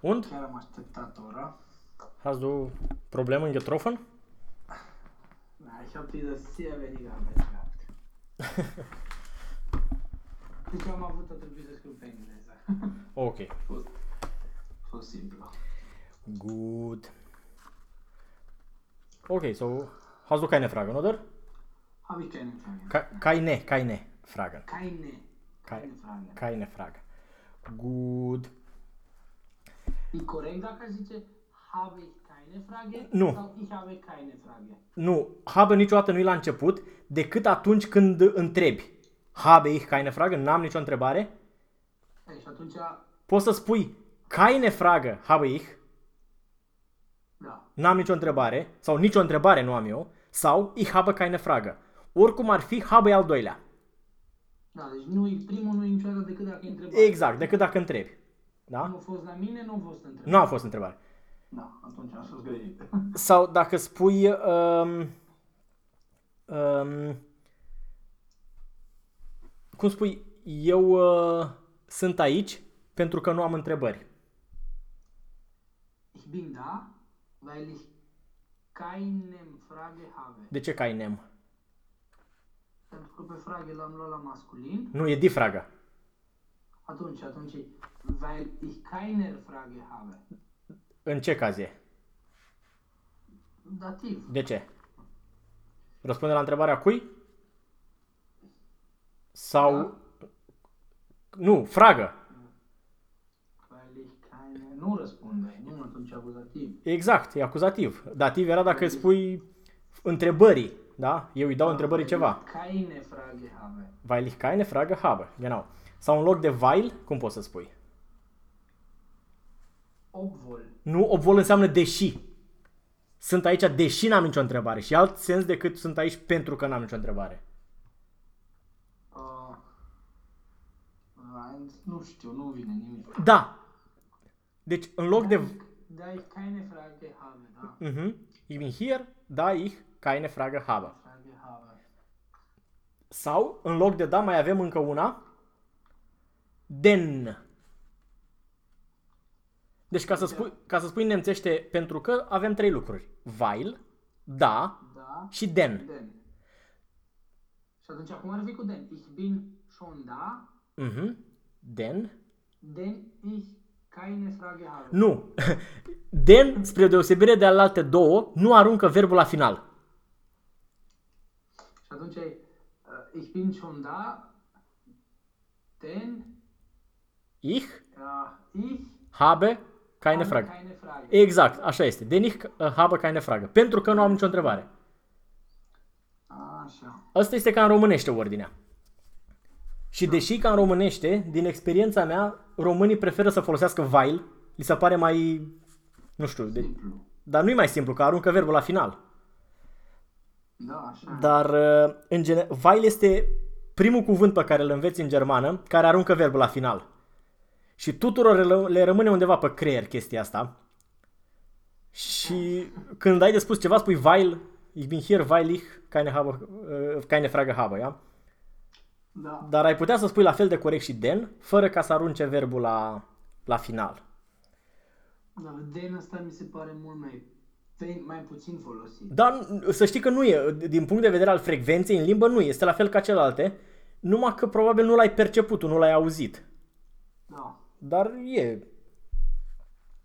Und? Chiar am așteptat ora. Hast du Probleme getroffen? Na, ich habe dieses sehr wenig Arbeit gehabt. Deci am avut, a trebuit să scriu pe engleză. Ok. A fost, a fost simplu. Gut. Okay, so hast du keine Fragen, oder? Habe ich keine Frage. Ke keine, keine Fragen. Keine, keine Frage. Keine Frage. Gut. E corect dacă aș zice habe ich keine Frage? Nu. Sau ich habe keine Frage? Nu, habe niciodată nu e la început, decât atunci când întrebi. Habe ich keine Frage? N-am nicio întrebare. Ei, și atunci, Poți să spui keine Frage habe ich, da. n-am nicio întrebare, sau nicio întrebare nu am eu, sau ich habe keine Frage. Oricum ar fi, habe e al doilea. Da, deci nu, e- primul nu e niciodată decât dacă e întrebat. Exact, decât dacă întrebi. Da? Nu a fost la mine, nu a fost întrebat. Nu a fost întrebare. Da, atunci am fost greșit. Sau dacă spui um, um, cum spui, eu uh, sunt aici pentru că nu am întrebări. Ich bin da, weil ich keine Frage habe. De ce cainem? Pentru că pe frage l-am luat la masculin. Nu, e difragă. Atunci, atunci, e, weil ich keine Frage habe. În ce caz e? Dativ. De ce? Răspunde la întrebarea cui? Sau... Da. Nu, fragă. Weil ich keine... Nu răspunde, nu atunci acuzativ. Exact, e acuzativ. Dativ era dacă spui întrebării, da? Eu îi dau întrebării ceva. Keine Frage habe. Weil ich keine Frage habe. Genau. Sau în loc de weil, cum poți să spui? Obwohl. Nu, obwohl înseamnă deși. Sunt aici deși n-am nicio întrebare. Și e alt sens decât sunt aici pentru că n-am nicio întrebare. Uh, weil- nu știu, nu vine nimic. Da. Deci în loc de... Da, ich keine Frage habe, da. Mhm. Ich bin hier, da ich keine Frage habe. Frage habe. Sau, în loc de da, mai avem încă una. Den. Deci ca să spui, ca să spui în nemțește pentru că avem trei lucruri. Weil, da Da. și den. Den. Și atunci acum ar fi cu den. Ich bin schon da, Mhm. Den. denn ich keine Frage habe. Nu. Den, spre deosebire de alte două, nu aruncă verbul la final. Și atunci e, uh, ich bin schon da, denn Ich uh, ich habe keine habe Frage. keine Frage. Exact, așa este. Den ich uh, habe keine Frage. Pentru că nu am nicio întrebare. Așa. Asta este ca în românește ordinea. Și deși ca în românește, din experiența mea, românii preferă să folosească while, li se pare mai, nu știu, de, Simplu. dar nu e mai simplu, că aruncă verbul la final. Da, așa. Dar, uh, în gene, while este primul cuvânt pe care îl înveți în germană, care aruncă verbul la final. Și tuturor le- le rămâne undeva pe creier chestia asta. Și când ai de spus ceva, spui weil, ich bin hier, weil ich keine, habe, uh, keine Frage habe, ja? Da. Dar ai putea să spui la fel de corect și den, fără ca să arunce verbul la, la final. Dar den ăsta mi se pare mult mai, pe- mai puțin folosit. Dar să știi că nu e, din punct de vedere al frecvenței în limbă nu e, este la fel ca celelalte, numai că probabil nu l-ai perceput, nu l-ai auzit. Da. Dar e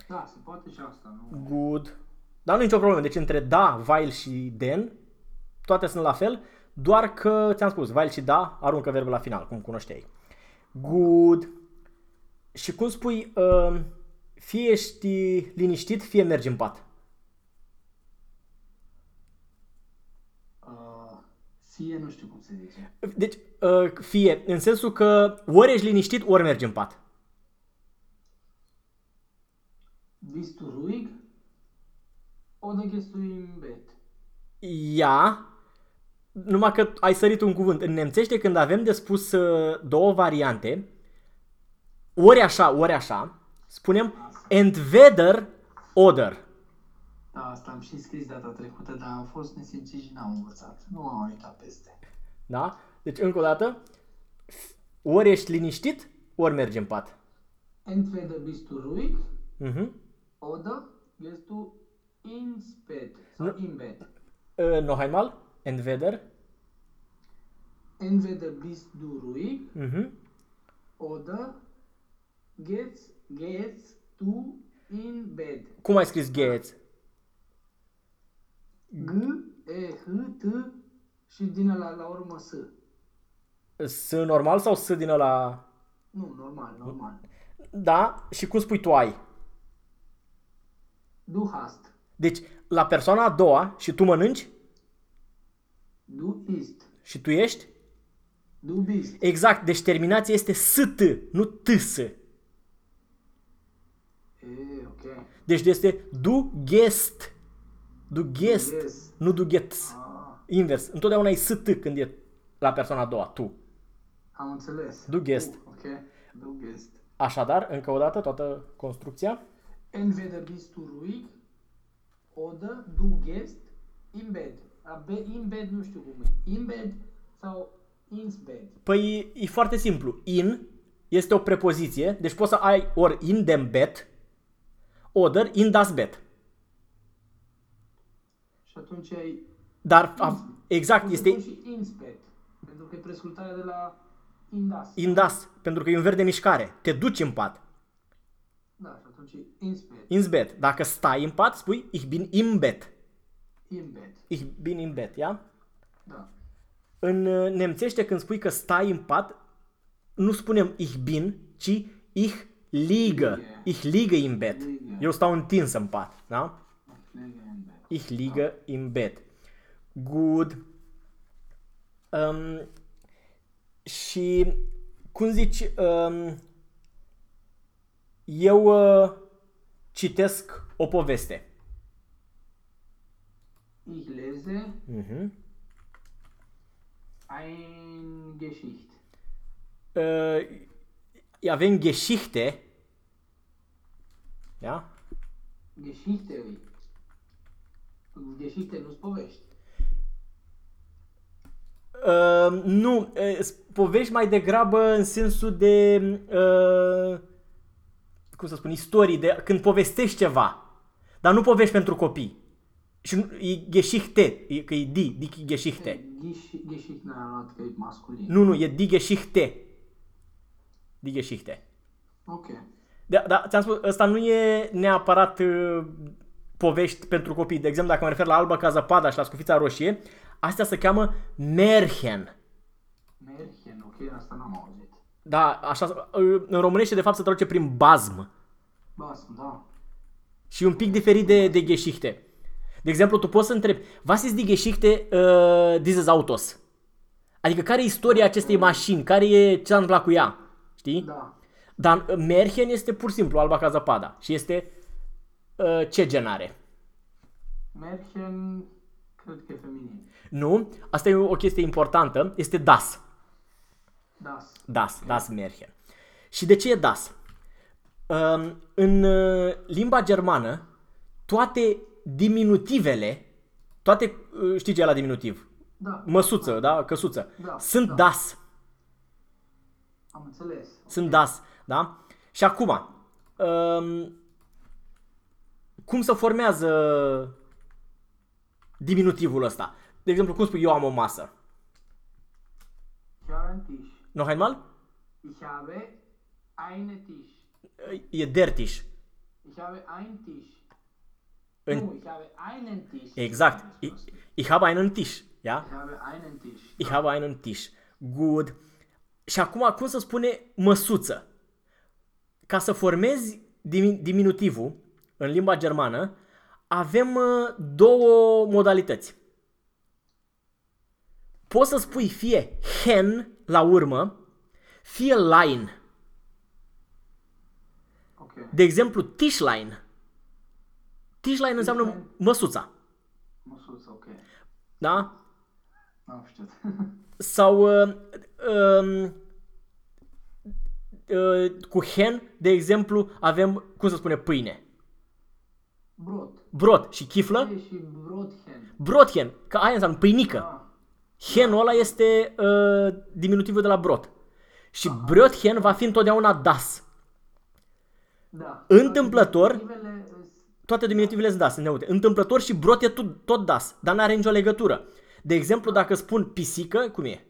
Da, se poate și asta, nu? good. Dar nu e nicio problemă, deci între da, while și den, toate sunt la fel, doar că ți-am spus, while și da aruncă verbul la final, cum cunoșteai. Good. Și cum spui, uh, fie ești liniștit, fie mergi în pat. Uh, fie, nu știu cum se zice. Deci, uh, fie, în sensul că ori ești liniștit, ori mergi în pat. Bist du ruhig? Oder gehst du im Bett? Ia, numai că ai sărit un cuvânt. În nemțește, când avem de spus uh, două variante, ori așa, ori așa, spunem entweder oder. Da, asta am și scris data trecută, dar am fost nesimțit și n-am învățat. Nu am uitat peste. Da? Deci, încă o dată, f- ori ești liniștit, ori mergi în pat. Entweder bist du ruhig Mhm. Oder gehst du ins Bett? Sau in Bett. Äh, noch einmal. Entweder. Entweder bist du ruhig Mhm. oder gehst, gehst du in Bett. Cum ai scris geți? G, E, H, T și din la, la urmă S. S normal sau S din ăla? Nu, normal, normal. Da, și cum spui tu ai? Du hast. Deci, la persoana a doua și tu mănânci Du isst. și tu ești? Du bist. Exact, deci terminația este ST, nu TS. E, ok. Deci este du gest. Du gest, Yes. nu du gets. Ah, Invers. Întotdeauna e ST când e la persoana a doua, tu. am înțeles. Du gehst. Uh, ok. Du gehst. Așadar, încă o dată, toată construcția. Entweder bist du ruhig oder du gehst in Bett. A, be, in Bett nu știu cum e. In Bett sau ins Bett. Păi e foarte simplu. In este o prepoziție, deci poți să ai ori in dem Bett, oder in das Bett. Și atunci ai... Dar a, exact, Poți să este pui și ins Bett. Pentru că e prescultarea de la in das. in das, pentru că e un verb de mișcare. Te duci în pat. Da, și atunci e ins Bett. Ins Bett. Dacă stai în pat, spui ich bin im Bett. In Bett. Ich bin im Bett, ja? Da. În uh, nemțește când spui că stai în pat, nu spunem ich bin, ci ich liege. Liege. Ich liege im Bett. Liege. Eu stau întins în pat, da? Lege in Bett. Ich liege im Bett. Gut. Um, și cum zici, um, eu uh, citesc o poveste. Ich lese Mhm. ein Geschicht. Uh, avem Geschichte. Da? Geschichte îi. Geschichte nu-ți povești. Uh, nu, uh, s- povești mai degrabă în sensul de, uh, cum să spun, istorii, de când povestești ceva, dar nu povești pentru copii. Și nu- e Geschichte, e, că e di, di Geschichte. Gesch- Geschichte n-a luat că e masculin. Nu, nu, e di Geschichte. Di Geschichte. Ok. Da, da, ți-am spus, ăsta nu e neapărat uh, povești pentru copii. De exemplu, dacă mă refer la Alba ca zăpada și la Scufița Roșie, astea se cheamă Märchen. Märchen, ok, asta n-am auzit. Da, așa, uh, în românește de fapt se traduce prin bazm. Bas, da. Și e un pic diferit de, de Geschichte. De exemplu, tu poți să întrebi, was ist die Geschichte uh, dieses Autos? Adică care e istoria acestei mașini? Care e ce s-a întâmplat cu ea? Știi? Da. Dar uh, Märchen este pur și simplu Alba ca zăpada. Și este uh, ce genare? Märchen, cred că e feminin. Nu? Asta e o chestie importantă. Este Das. Das. Das, das Märchen. Și de ce e das? Um, în uh, limba germană, toate diminutivele, toate, uh, știi ce e la diminutiv? Da. Măsuță, da? Căsuță. Da, Sunt da. das. Am înțeles. Sunt das, da? Și acum, um, cum se formează diminutivul ăsta? De exemplu, cum spui eu am o masă? Ich habe einen Tisch. Noch einmal? Ich habe einen Tisch. E der Tisch. Ich habe einen Tisch. În, Nu, ich habe einen Tisch. exact. Ich, ich habe einen Tisch. Ja? Ich habe einen Tisch. Ich habe einen Tisch. Good. Și acum, cum să spune măsuță? Ca să formezi dimi- diminutivul în limba germană, avem uh, două modalități. Poți să spui fie hen la urmă, fie line. Ok. De exemplu, Tischlein. Tischlein înseamnă Tischlein. măsuța. Măsuță, ok. Da? N-am știut. Sau uh, um, uh, cu hen, de exemplu, avem, cum să spune, pâine. Brot. Brod și chiflă. E și Brothen. Brothen, că aia înseamnă pâinică. Ah, Henul ăla este uh, diminutivul de la brot. Și brothen va fi întotdeauna das. Da. Întâmplător- Toate diminutivele îs- Toate diminutivele sunt das, sunt neute. Întâmplător și brot e tot, tot das, dar n-are nicio legătură. De exemplu, dacă spun pisică, cum e?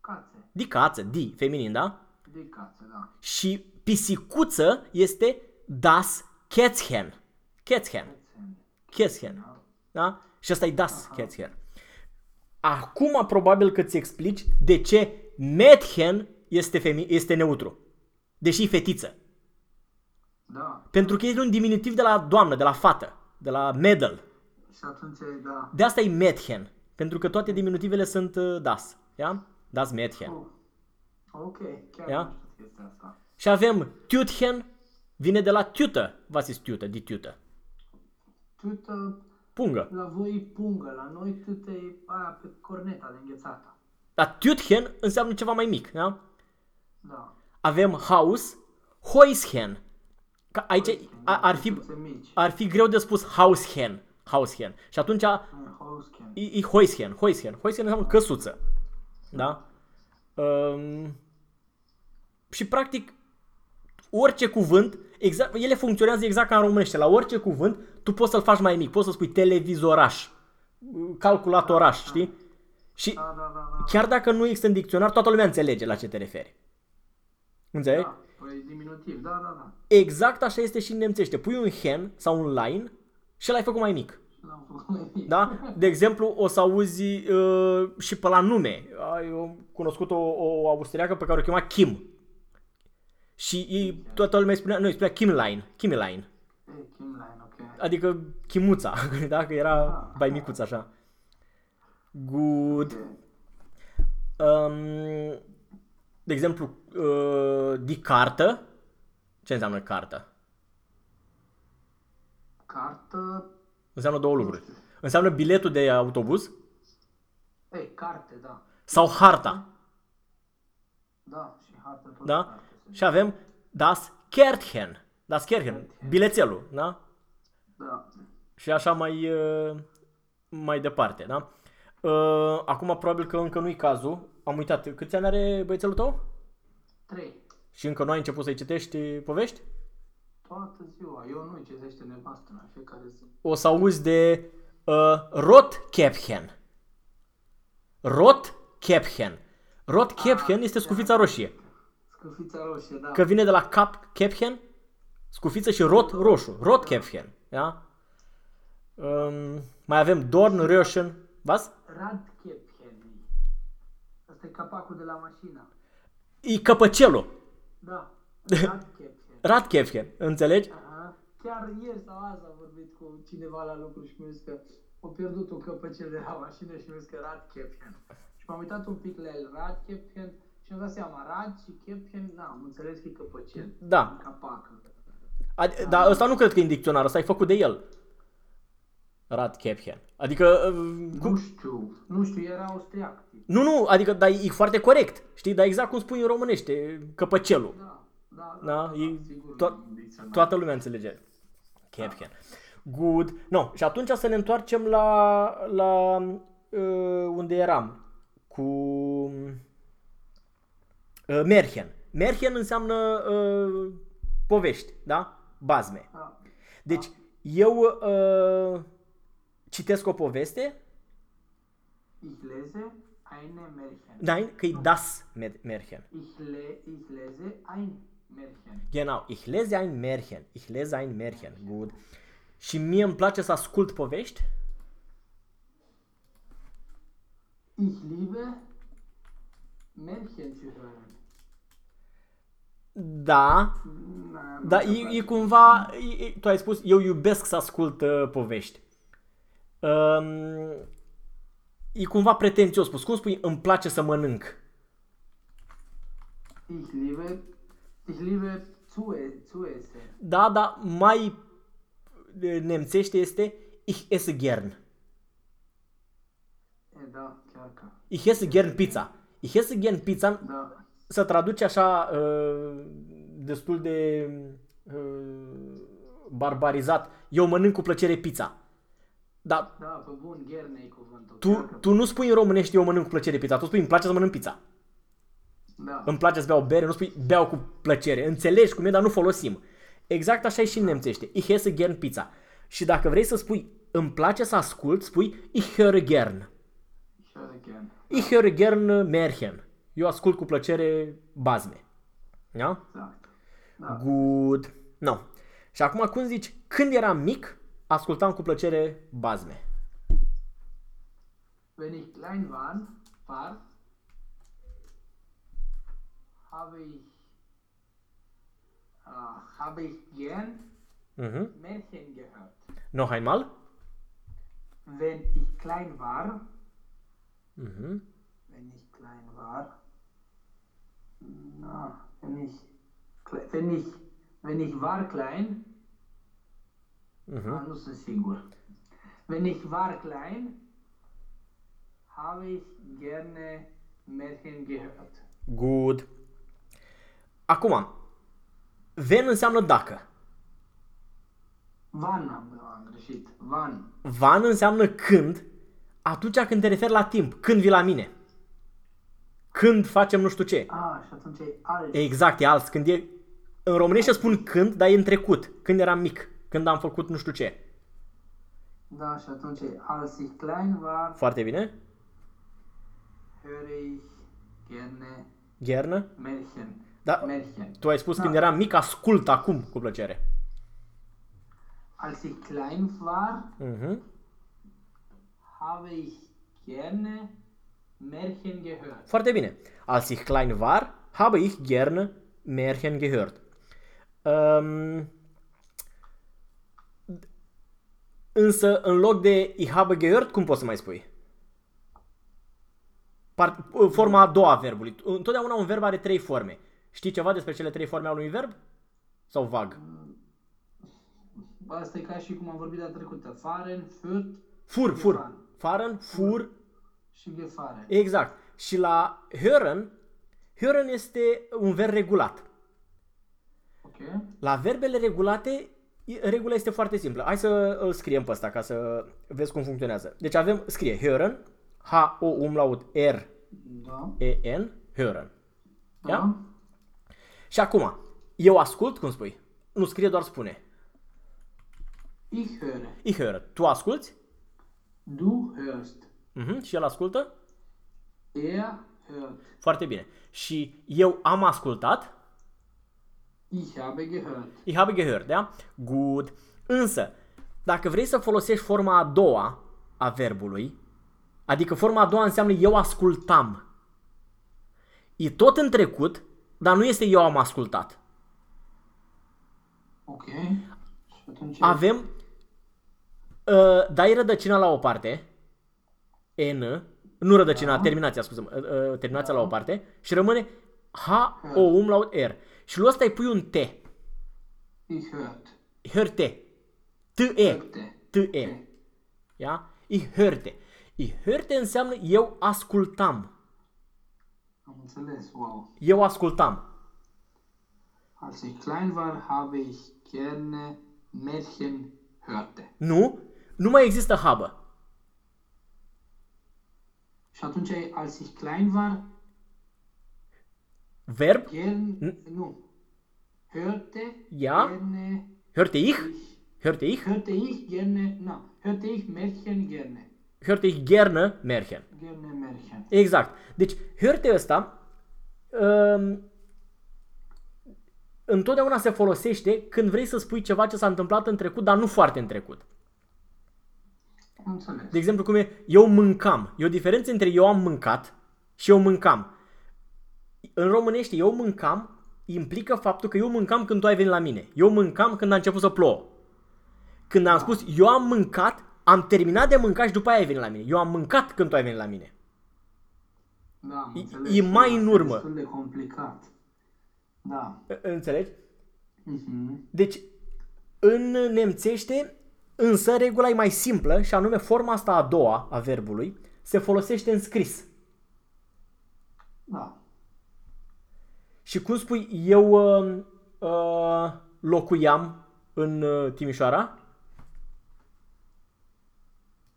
Cațe. Di cață, di, feminin, da? De cațe, da. Și pisicuță este das Kätzchen. Kätzchen. Cațe. Kätzchen. Da? Și asta e das Kätzchen. Acum probabil că ți explici de ce Mädchen este, femi- este neutru. Deși e fetiță. Da. Pentru că este un diminutiv de la doamnă, de la fată, de la medal. Și atunci, da. De asta e Mädchen. Pentru că toate diminutivele sunt uh, das. Ia? Das Mädchen. Oh. Ok, chiar Ia? nu știu chestia asta. Și avem Tütchen, vine de la tută. Was ist tută, di tută. Tută, Pungă. la voi e pungă, la noi tută e aia pe corneta de înghețată. Dar Tütchen înseamnă ceva mai mic. Da? Da. Avem Haus, Häuschen. Ca aici a- ar fi, Tuțe mici. ar fi greu de spus Haushen. Haushen. Și atunci Hausken. e, e Häuschen. Häuschen. Häuschen înseamnă căsuță. Da? Um, și practic orice cuvânt, exact, ele funcționează exact ca în românește. La orice cuvânt, tu poți să-l faci mai mic. Poți să spui televizoraș, calculatoraș, știi? Și Da, da, da, da. chiar dacă nu există în dicționar, toată lumea înțelege la ce te referi. Înțelegi? Da, păi diminutiv, da, da, da. Exact așa este și în nemțește. Pui un hen sau un line și l-ai făcut mai mic. L-am făcut mai mic. Da? De exemplu, o să auzi uh, și pe la nume. Eu am cunoscut o, o austriacă pe care o chema Kim. Și ei, toată lumea îi spunea, nu, îi spunea Kim Line. Kim Line. E, Kimline, ok. Adică Chimuța, da? Că era mai micuț așa. Good. Ok. Um, de exemplu, uh, di cartă. Ce înseamnă cartă? Cartă, Înseamnă două lucruri. Înseamnă biletul de autobuz e, carte, da. sau harta. Da, și hartă tot Da? carte. se Și avem das Kärtchen. Das Kärtchen. Bilețelul, da? Da. Și așa mai, uh, mai departe, da? Uh, Acum probabil că încă nu-i cazul. Am uitat. Câți ani are băiețelul tău? Trei. Și încă nu ai început să-i citești povești? Toată ziua. Eu nu-i cizește nevastă mea, fiecare zi. O să auzi de uh, Rotkäppchen. Rotkäppchen. Rotkäppchen este scufița roșie. Scârfița roșie, da. Că vine de la cap Käppchen, scufiță și rot roșu. Rotkäppchen. Da? Um, mai avem Dornröschen. Was? Radkepchen. Asta e capacul de la mașină. E căpăcelul. Da. Radkepchen. Radkäppchen. Înțelegi? Aha. Chiar ieri sau azi am vorbit cu cineva la lucru și mi-a zis că a pierdut un căpăcel de la mașină și mi-a zis că Radkepchen. Și m-am uitat un pic la el, Radkepchen, și am dat seama, Rad și Kepchen, da, am înțeles că e căpăcel. Da. Capac. Ad- dar ăsta nu cred că e în dicționar, ăsta e făcut de el. Radkäppchen. Adică, uh, cum, Nu știu, nu știu, era austriac. tip. Nu, nu, adică, dar e foarte corect. Știi, dar exact cum spui în românește, căpăcelul. Da, da, Da, da, e sigur, to- în dicționar. toată lumea înțelege. Capcan. Good. No, și atunci să ne întoarcem la, la uh, unde eram. Cu uh, Merchen. Merchen înseamnă uh, povești, da? Bazme. Da. Deci, eu uh, citesc o poveste, Ich lese eine Märchen. da, că e das Mer- Märchen. Ich, le, ich lese ein Märchen. Genau, ich lese ein Märchen. Ich lese ein Märchen. Good. Și mie îmi place să ascult povești. Ich liebe Märchen zu hören. Da, Na, dar nu e, prea e cumva, e, e, tu ai spus, eu iubesc să ascult uh, povești. Um, e cumva pretențios spus. Cum spui, îmi place să mănânc? Ich liebe, ich liebe zu, e- zu essen. Da, dar mai uh, nemțește este ich esse gern. E, da, chiar că. Ich esse gern pizza. Ich esse gern pizza Da. Să traduce așa uh, destul de uh, barbarizat. Eu mănânc cu plăcere pizza. Dar Da, pe bun, gherne e cuvântul. tu, chiar că- tu nu spui în românești eu mănânc cu plăcere pizza. Tu spui îmi place să mănânc pizza. Da. Îmi place să beau bere, nu spui beau cu plăcere. Înțelegi cum e, dar nu folosim. Exact așa e și în nemțește. Ich esse gern pizza. Și dacă vrei să spui îmi place să ascult, spui ich höre gern. Ich höre gern. Ich höre gern Märchen. Eu ascult cu plăcere bazme. Da? Exact. Da. Good. No. Și acum cum zici, când eram mic, ascultam cu plăcere bazme. Wenn ich klein war, war habe ich, äh, habe ich gern Mhm. Märchen gehört. Noch einmal? Wenn ich klein war, Mhm. wenn ich klein war, na, wenn ich, kle- wenn ich, wenn ich war klein, Mhm. ah, nu sunt sigur. Wenn ich war klein, habe ich gerne Märchen gehört. Good. Acum, when înseamnă dacă. Wann am, am greșit. Wann. Van înseamnă când, atunci când te referi la timp, când vii la mine. Când facem nu știu ce. Ah, și atunci e alt. Exact, e alt. Când e... În românește spun când, dar e în trecut. Când eram mic. Când am făcut nu știu ce. Da, și atunci e als ich klein war, Foarte bine. höre ich gerne Ghernă. Märchen. Da. Märchen. Tu ai spus Da. când eram mic, ascult acum cu plăcere. Als ich klein war, Mhm. habe ich gerne Märchen gehört. Foarte bine. Als ich klein war, habe ich gern Märchen gehört. Um, însă, în loc de ich habe gehört, cum poți să mai spui? Part, forma a doua a verbului. Întotdeauna un verb are trei forme. Știi ceva despre cele trei forme ale unui verb? Sau vag? Asta e ca și cum am vorbit data trecută. Fahren, führt Fur, fur. Gefahren. Fahren, fur, și gefahren. Exact. Și la hören, hören este un verb regulat. Ok? La verbele regulate, i- regula este foarte simplă. Hai să îl scriem pe ăsta ca să vezi cum funcționează. Deci avem, scrie hören, H-O umlaut R-E-N, Da. hören. Da. Ia? Și acum, eu ascult, cum spui? Nu scrie, doar spune. Ich höre. Ich höre. Tu asculti? Du hörst. Mhm. Și el ascultă? Er hört. Foarte bine. Și eu am ascultat? Ich habe gehört. Ich habe gehört, da? Good. Însă, dacă vrei să folosești forma a doua a verbului, adică forma a doua înseamnă eu ascultam. E tot în trecut, dar nu este eu am ascultat. Ok? Și atunci... Avem, uh, dai rădăcina la o parte, N, nu rădăcina, Da. terminația, scuze uh, uh, terminația la o parte, și rămâne H, O, umlaut, R. Și lui ăsta îi pui un T. Ich hört. Hörte. T-E. Hörte. T-E. Ja? Ich hörte. Ich hörte înseamnă eu ascultam. Am înțeles, wow. Eu ascultam. Als ich klein war, habe ich gerne Märchen hörte. Nu? Nu mai există habă. Și atunci e als ich klein war, Verb? gern, nu. Hörte Ja. gerne Hörte ich? ich. Hörte ich? Hörte ich gerne, na, hörte ich Märchen gerne. Hörte ich gerne Märchen. Gerne Märchen. Exact. Deci, hörte ăsta um, întotdeauna se folosește când vrei să spui ceva ce s-a întâmplat în trecut, dar nu foarte în trecut. Am înțeles. De exemplu, cum e eu mâncam. E o diferență între eu am mâncat și eu mâncam. În românește, eu mâncam implică faptul că eu mâncam când tu ai venit la mine. Eu mâncam când a început să plouă. Când am spus eu am mâncat, am terminat de mâncat și după aia ai venit la mine. Eu am mâncat când tu ai venit la mine. Da, am E- înțeles. e mai Da, în urmă. destul de complicat. Da. Înțelegi? Mhm. Deci, în nemțește, însă regula e mai simplă și anume forma asta a doua a verbului se folosește în scris. Da. Și cum spui, eu uh, uh, locuiam în uh, Timișoara?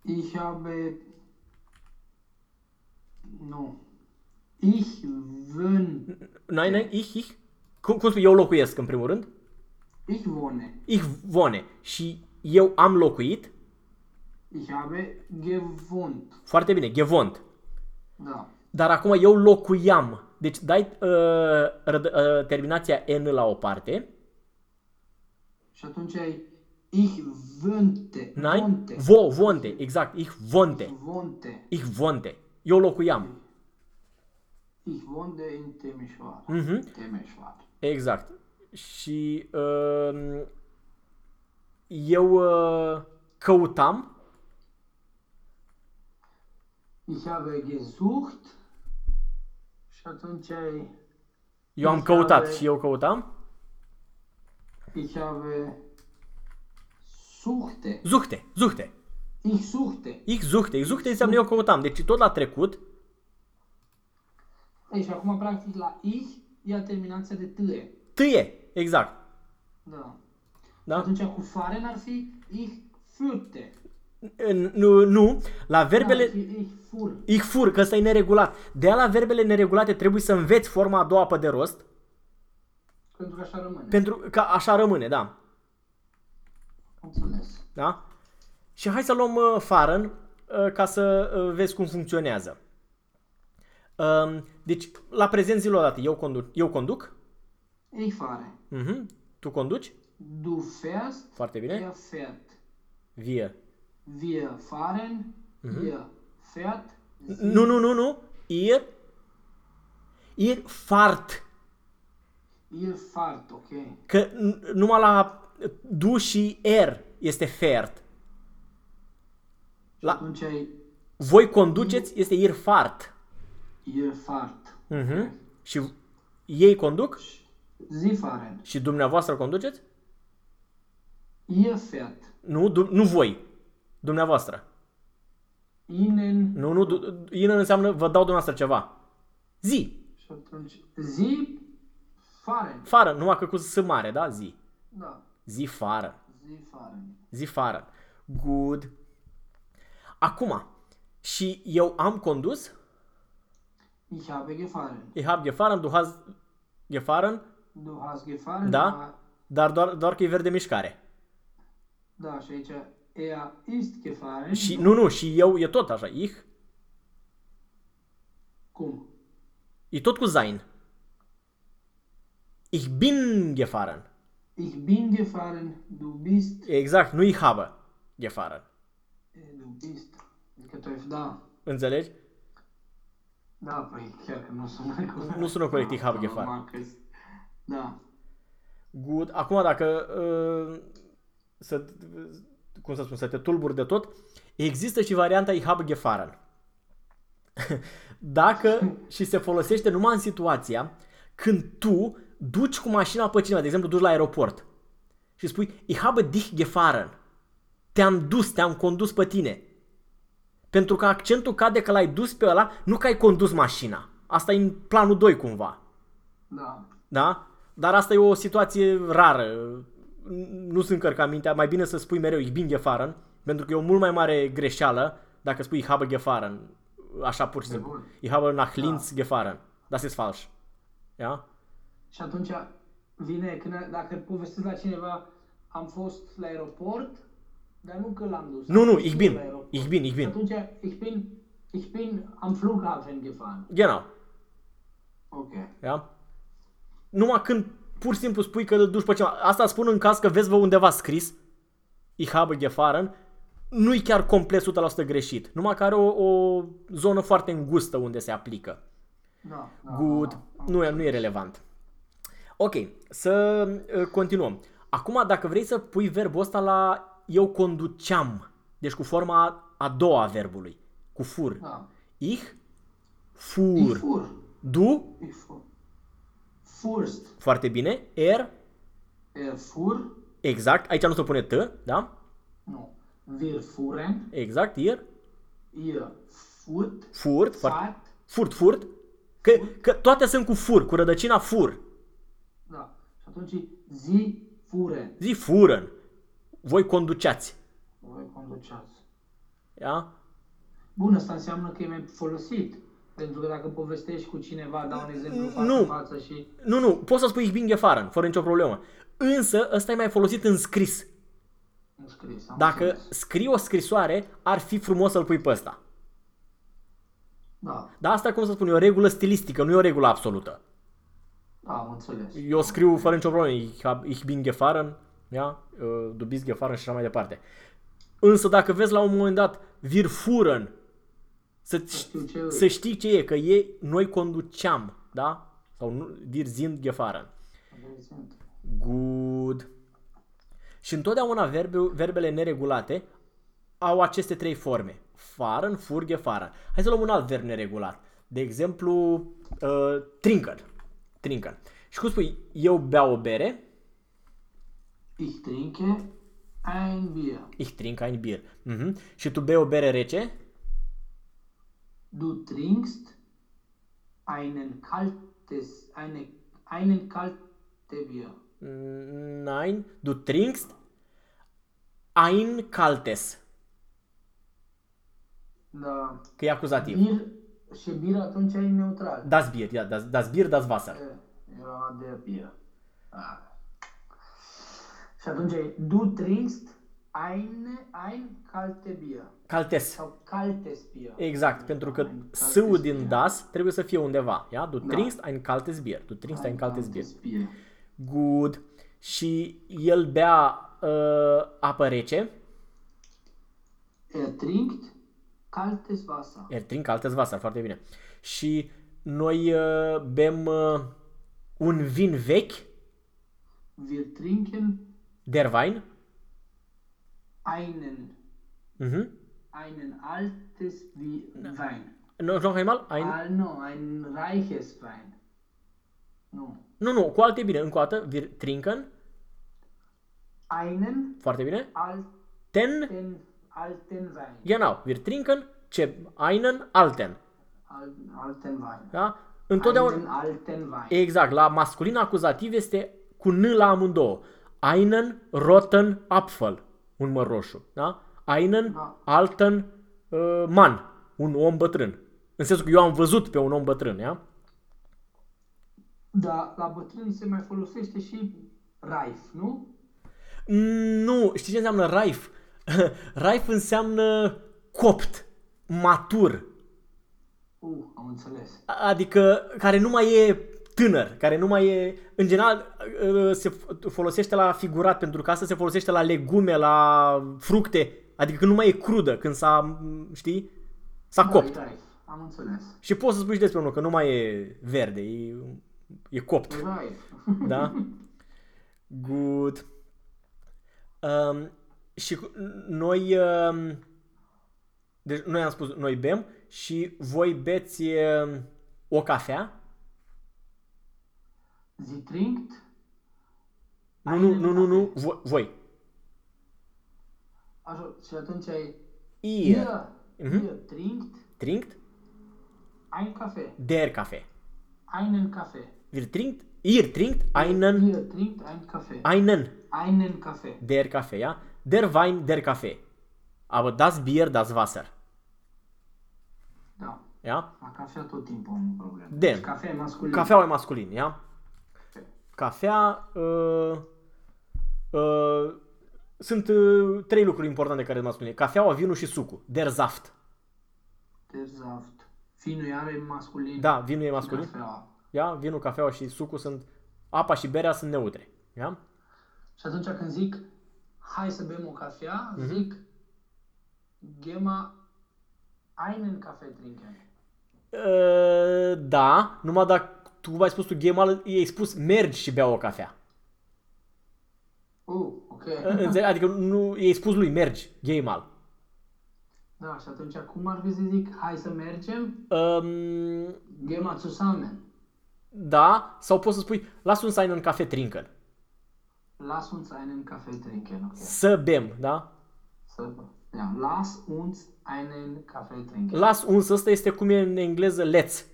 Ich habe. Nu. Ich wün. Nein, nein, ich, ich. Cum, cum spui, eu locuiesc în primul rând? Ich wohne. Ich wohne. Și eu am locuit. Ich habe gewohnt. Foarte bine, gewohnt. Da. Dar acum eu locuiam. Deci dai uh, răd, uh, terminația N la o parte. Și atunci ai ich wohnte. Nein? Wohnte. Vo, vonte, exact. Ich wohnte. Wohnte. Ich wohnte. Eu locuiam. Ich wohnte in Timișoara. Mhm. Timișoara. Exact. Și uh, eu uh, căutam. Ich habe gesucht. Și atunci ai Eu am Ich căutat habe- și eu căutam. ich habe suchte. Zuhte, zuhte. Ich suchte. Ich zuhte. Ich zuhte înseamnă eu căutam. Deci tot la trecut. Ei, și acum practic la ich ia terminația de tâie. Tâie. Exact. Da. Da? Atunci cu faren ar fi ich führte. În- Nu, nu. La verbele... Da, ich fur. Ich fur, că ăsta e neregulat. De la verbele neregulate trebuie să înveți forma a doua pe de rost. Pentru că așa rămâne. Pentru că așa rămâne, da. Înțeles. Da? Și hai să luăm uh, Faren uh, ca să uh, vezi cum funcționează. Um, deci, la prezent zilul odată, eu conduc. Eu conduc. Ich fahre. Uh-huh. Tu conduci. Du fährst. Foarte bine. Er fährt. Wir. Wir fahren. Mhm. Ihr fährt. Nu, nu, nu, nu. Ihr. Ihr fahrt. Ihr fahrt, ok. Că n- numai la du și er este fährt. Și La- atunci ai Voi conduceți este ihr fahrt. ihr fahrt. Uh-huh. Și ei conduc Sie fahren. și dumneavoastră conduceți? Ihr fährt. Nu, du- nu voi. Dumneavoastră. Ihnen. Nu, nu, du- ină înseamnă vă dau dumneavoastră ceva. Zi. Și atunci Sie fahren. Fară, numai că cu S mare, da? Zi. Da. Zi fară. Sie fahren. Zi fară. Good. Acum, și eu am condus? Ich habe gefahren. Ich habe gefahren, du hast gefahren, Du hast gefahren. Da. dar doar, doar că e verde mișcare. Da, și aici er ist gefahren. Și, nu, nu, și eu e tot așa. Ich, Cum? e tot cu sein. Ich bin gefahren. Ich bin gefahren, du bist, Exact, nu ich habe gefahren. eh, du bist. Adică tu ai da. Înțelegi? Da, păi chiar că nu sună corect. Nu sună corect, ich habe Da, gefahren. normal că- Da. Good. Acum dacă uh, să, cum să spun, să te tulburi de tot, există și varianta ich habe gefahren. Dacă și se folosește numai în situația când tu duci cu mașina pe cineva, de exemplu duci la aeroport și spui ich habe dich gefahren. Te-am dus, te-am condus pe tine. Pentru că accentul cade că l-ai dus pe ăla, nu că ai condus mașina. Asta e în planul 2 cumva. Da. Da? Dar asta e o situație rară. Nu sunt încărcat mintea. Mai bine să spui mereu ich bin gefahren, pentru că e o mult mai mare greșeală dacă spui ich habe gefahren. Așa pur și simplu. bun. Ich habe nach Linz gefahren. Das ist falsch. Ja? Și atunci vine când, dacă povestesc la cineva, am fost la aeroport, dar nu că l-am dus. Nu, am nu, fost ich eu bin. la aeroport. Ich bin, ich bin. Atunci, ich bin, ich bin am Flughafen gefahren. Genau. Ok. Ja? Numai când pur și simplu spui că îl duci pe cineva. Asta spun în caz că vezi vă undeva scris ich habe gefahren, nu-i chiar complet 100% greșit. Numai că are o, o zonă foarte îngustă unde se aplică. Da. da Good. da, da. Nu e, nu e relevant. Ok, să uh, continuăm. Acum, dacă vrei să pui verbul ăsta la eu conduceam, deci cu forma a doua a verbului, cu fur. Da. Ich Ich fur. fur. Du, Ich fur. Furst. foarte bine. Er, Er fur. exact. Aici nu se pune T, da? Nu. Wir fuhren. Exact, ihr. Ihr furt. Furt, foarte, Fahrt. furt, furt. Că, că toate sunt cu fur, cu rădăcina fur. Da. Și atunci Sie fuhren. Zi furen. Voi conduceați. Voi conduceați. Ja? Bun, asta înseamnă că e mai folosit. Pentru că dacă povestești cu cineva, dau un exemplu față Nu. în față și... Nu, nu, poți să spui ich bin gefahren, fără nicio problemă. Însă ăsta e mai folosit în scris. În scris, am Dacă înțeles. scrii o scrisoare, ar fi frumos să-l pui pe ăsta. Da, Dar asta, cum să spun, e o regulă stilistică, nu e o regulă absolută. da, am înțeles. Eu scriu fără nicio problemă, ich, hab- ich bin gefahren, ja? Uh, du bist gefahren și așa mai departe. Însă dacă vezi la un moment dat wir fuhren, să, știu ce- să știi ce e, că e, noi conduceam, da? Sau nu, wir sind gefahren. Prezent. Good. Și întotdeauna verbe, verbele neregulate au aceste trei forme. Fahren, fur, gefahren. Hai să luăm un alt verb neregulat. De exemplu, uh, trinken. Trinken. Și cum spui, eu beau o bere, Ich trinke ein Bier. ich trinke ein Bier. Mhm. Și tu bei o bere rece, Du trinkst einen kaltes, eine, einen kalte Bier. nein, du trinkst ein kaltes. Da. Că e acuzativ. Bir și bir atunci e neutral. Das Bier, ja, das, das Bier, das Wasser. E, Era de Bier. Ah. Și atunci e, du trinkst ein, ein kalte Bier. Kaltes. Sau kaltes Bier. Exact, pentru că Ein s-ul din Bier. das trebuie să fie undeva. Ja? Du Da. trinkst ein kaltes Bier. Du trinkst ein kaltes Bier. Bier. Good. Și el bea uh, apă rece. Er trinkt kaltes Wasser. Er trinkt kaltes Wasser. Foarte bine. Și noi uh, bem uh, un vin vechi, Wir trinken der Wein. Einen, Mhm. einen altes Vi- Wein. No, noch einmal. Ein... Al, no, ein reiches Wein. Nu. Nu, nu, cu alte bine. Încă o dată. Wir trinken. Einen Foarte bine. alten, Ten. alten Wein. Genau. Wir trinken ce? Einen alten. Al, alten Wein. Da? Întotdeauna... Einen alten Wein. Exact, la masculin acuzativ este cu N la amândouă. Einen roten Apfel, un măr roșu. Da? Einen Da. alten uh, Mann, un om bătrân. În sensul că eu am văzut pe un om bătrân, ia? Dar la bătrâni se mai folosește și Raif, nu? Nu, știi ce înseamnă raif? raif înseamnă copt, matur, Uh, am înțeles. adică care nu mai e tânăr, care nu mai e, în general uh, se f- folosește la figurat, pentru că asta se folosește la legume, la fructe, adică când nu mai e crudă, când s-a, m, știi, s-a Da, copt. e Raif. Am înțeles. Și poți să spui și despre unul că nu mai e verde, e, e copt. Raif. Da? Good. Um, și cu- noi, um, deci noi am spus, noi bem și voi beți um, o cafea? Sie trinkt Nu, nu, nu, nu, nu, voi. voi. Așa, și atunci ai Ihr Ihr, Mhm. ihr trinkt trinkt ein Kaffee. der Kaffee. Einen Kaffee. Wir trinkt, ihr trinkt einen, Ihr trinkt ein Kaffee. einen Einen Kaffee. der Kaffee, ja? Der Wein, der Kaffee. Aber das Bier, das Wasser. Da. Ja? La cafea tot timpul am probleme. Dem. Deci cafea e masculin. Cafeaua e masculin, ia? Cafea... Uh, uh, sunt uh, trei lucruri importante care sunt masculine. Cafeaua, vinul și sucul. Der Saft. Der Saft. Vinul iar e masculin. Da, vinul e masculin. Cafea. Ia? Vinul, cafeaua și sucul sunt... Apa și berea sunt neutre. Ia? Și atunci când zic hai să bem o cafea, Mhm. zic Gema einen Kaffee trinken. Uh, da, numai dacă tu ai spus tu gemal, i-ai spus mergi și bea o cafea. Uh, ok. Înțelegi? Adică nu i-ai spus lui mergi, gemal. Da, și atunci cum ar fi să zic hai să mergem? Um, Gema zusammen. da, sau poți să spui las un sign în cafe trinken. Lass uns einen Kaffee trinken. Okay. Să bem, da? Să, ja, lass uns einen Kaffee trinken. Las uns, ăsta este cum e în engleză let's.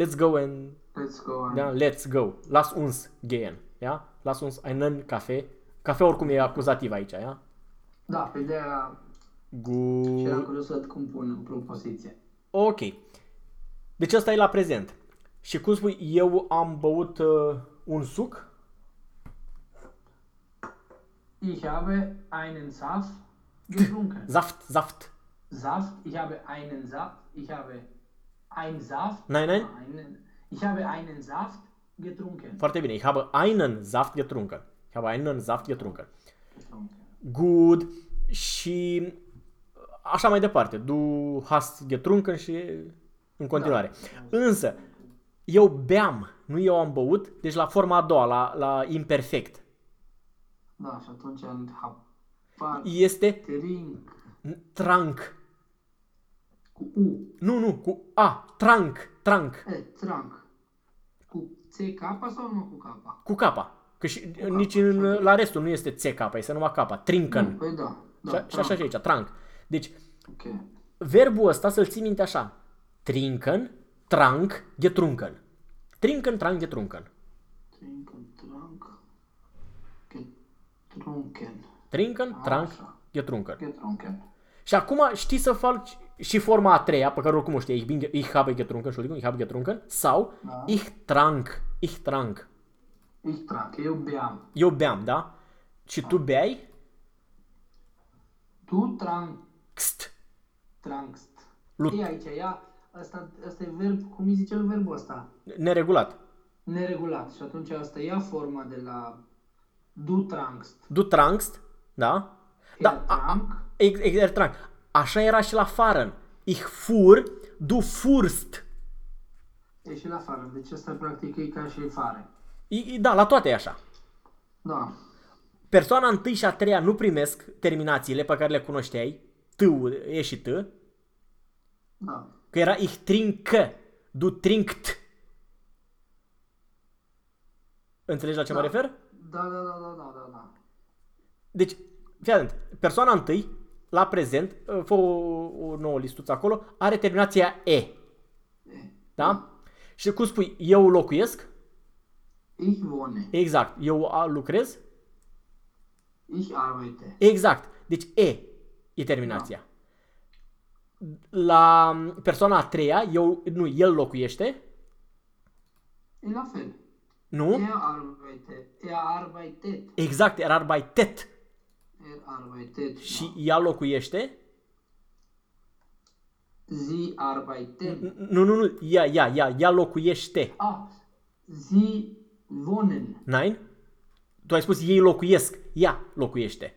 Let's go and, Let's go on. da, let's go. Las uns gehen, ja? Las uns einen cafe. Cafea oricum e acuzativ aici, ia? Da, pe de aia Good. și eram curios să cum pun în propoziție. Ok. Deci ăsta e la prezent. Și cum spui, eu am băut uh, un suc? Ich habe einen Saft getrunken. Zaft, zaft. Saft, ich habe einen Saft, ich habe einen Saft. Nein, nein. Einen, ich habe einen Saft getrunken. Foarte bine. Ich habe einen Saft getrunken. Ich habe einen Saft getrunken. getrunken. Good. Și așa mai departe. Du hast getrunken și în continuare. Însă, eu beam, nu eu am băut, deci la forma a doua, la, la imperfect. Da, și atunci în hapar, Este trink, trank. cu U. Nu, nu, cu A. Trank. Trank. E, trank. Cu CK sau nu cu K? Cu capa. Că și nici în, la restul nu este CK, este numai capa. Trinken. Păi da. da Și, și așa și aici, trank. Deci, Ok. verbul ăsta să-l ții minte așa. Trinken, trank, getrunken. Trinken, trank, getrunken. Trinken, trank, getrunken. Trinken, trank, Așa. getrunken. Getrunken. Și acum știi să faci și forma a treia, pe care oricum o știi, ich, bin, ge- ich habe getrunken, Entschuldigung, ich habe getrunken, sau Da. ich trank, ich trank. Ich trank, eu beam. Eu beam, da? Și tu beai, Tu trank, xt. trankst. Lut. E aici, ia, asta, asta e verb, cum îi zice verbul ăsta? neregulat. Neregulat. Și atunci asta ia forma de la du trankst. Du trankst, da? Da, Da, a- trank, Ex- ex- er trank. Așa era și la Faren. Ich fuhr, du furst. e și la afară. Deci asta practic e ca și fare. I- i- Da, la toate e așa. Da. Persoana întâi și a treia nu primesc terminațiile pe care le cunoșteai. T, E și T. Da. Că era ich trinke, du trinkt. Înțelegi la ce mă Da. refer? Da, da, da, da, da, da, da. Deci, fii atent, persoana întâi, la prezent, fă o, o nouă listuță acolo, are terminația E. E. Da? Și cum spui, eu locuiesc? Ich wohne. Exact. Eu a, lucrez? Ich arbeite. Exact. Deci E e terminația. La persoana a treia, eu, nu, el locuiește? E la fel. Nu? Er arbeitet. Er arbeitet. Exact, er arbeitet. Er arbeitet. Și ea locuiește? Sie arbeiten. Nu, nu, nu, ea, ea, ea, ea locuiește. Ah, sie wohnen. Nein? Tu ai spus ei locuiesc, ea locuiește.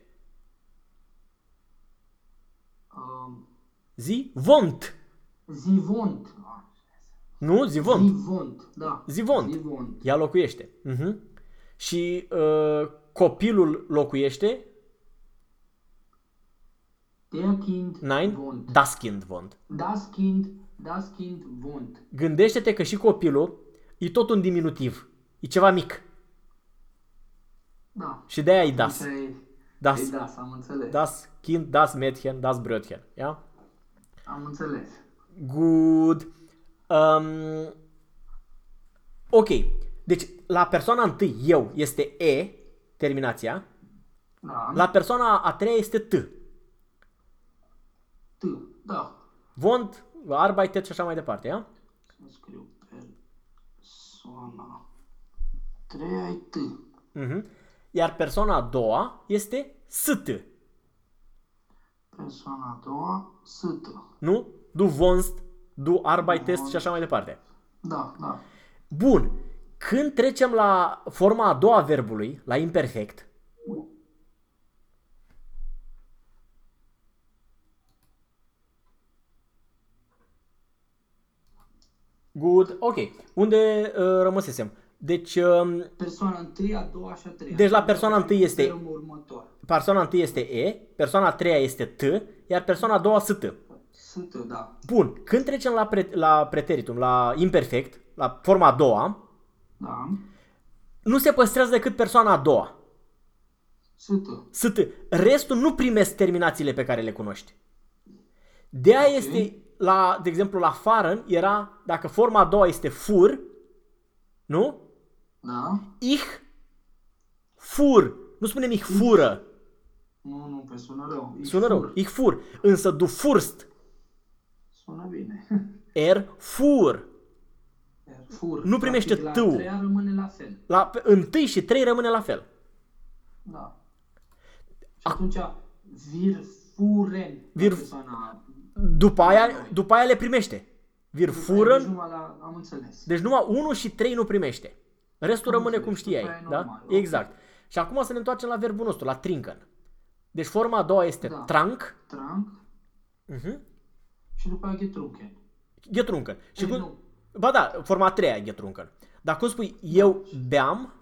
Um, Zi, wohnt. sie wohnt. Ah, Nu, zi, wohnt. Sie wohnt. Da. Sie wohnt. Sie wohnt. Ea locuiește. Uh-huh. Și uh, copilul locuiește? Der Kind Nein? wohnt. Das Kind wohnt. Das Kind, das Kind wohnt. Gândește-te că și copilul e tot un diminutiv. E ceva mic. Da. Și de-aia e das. Aici e, Das. e das, am înțeles. Das Kind, das Mädchen, das Brötchen. Ja? Am înțeles. Good. Um, ok. Deci, la persoana întâi, eu, este E, terminația. Da. La persoana a treia este T. T. Da. Wohnt, arbeitet și așa mai departe, ia? Să scriu persoana. Treia e T. Mhm. Iar persoana a doua este ST. Persoana a doua, S-T. Nu? Du wohnst, du arbeitest și așa mai departe. Da, da. Bun. Când trecem la forma a doua a verbului, la imperfect, Good. Ok. Unde uh, rămăsesem? Deci, um, Persoana întâi, a doua și a treia. Deci la persoana întâi este- Verbul următor. persoana întâi este E, persoana a treia este T, iar persoana a doua ST. S-T, da. Bun. Când trecem la, pre- la preteritum, la imperfect, la forma a doua, Da. nu se păstrează decât persoana a doua. S-T. ST. Restul nu primesc terminațiile pe care le cunoști. De aia este, la, de exemplu, la Faren era, dacă forma a doua este fur, nu? Da. Ich fur. Nu spunem ich fură. Nu, nu, pe sună rău. Ich Sună rău. fur. Ich fur. Însă du furst. Sună bine. Er fur. Er fur. Nu primește Practic, tu. La a treia rămâne la fel. La pe- întâi și trei rămâne la fel. Da. atunci vir furen. Vir- Persoana... După aia, după aia le primește. Vir Deci furăn, numai la, am înțeles. deci numai 1 și 3 nu primește. Restul Am rămâne înțeles, cum știai. după aia e Da? normal, ok. Exact. Și acum să ne întoarcem la verbul nostru, la trinken. Deci forma a doua este Da. trank, Trank uh-huh, și după aia getrunken. getrunken. Și Ei, cum, nu. ba da, forma a treia e getrunken. Dar cum spui, eu beam,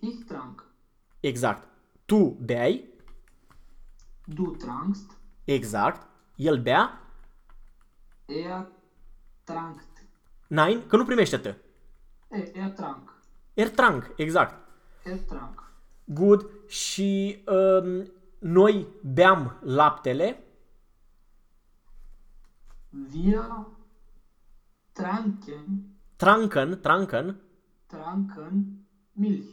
Ich trank. exact. Tu beai, Du trankst. Exact. El bea, Er trankt. nein, că nu primește T. E, er trank. Er trank, exact. Er trank. Good. Și um, noi beam laptele, Wir tranken, tranken, tranken, tranken Milch.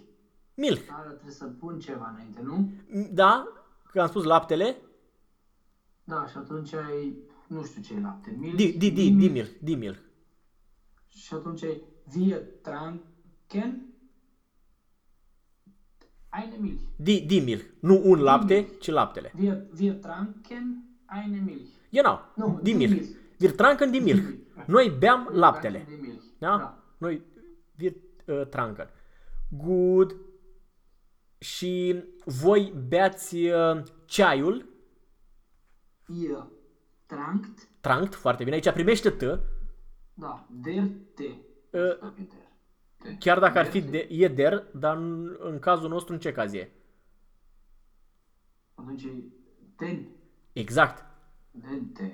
milk. Dar trebuie să pun ceva înainte, nu? Da, că am spus laptele, Da, și atunci ai, nu știu ce e lapte, milk. di, di, di, di milk, di milk. Și atunci ai wir tranken eine Milch. Di, di milk. Nu un lapte, ci laptele. Wir, wir tranken eine Milch. Genau, Nu, di di milk. milk. Wir tranken di milk. Noi beam laptele. Tranken die Milch. Da? da. Noi wir uh, tranken. Good. Și voi beați uh, ceaiul, Ihr trankt, trankt, foarte bine. Aici primește T, da, der te. Uh, Dacă e der. Te. chiar dacă ar fi Der te. de, e der, dar în, în cazul nostru în ce caz e? Atunci e den, Exact. den te.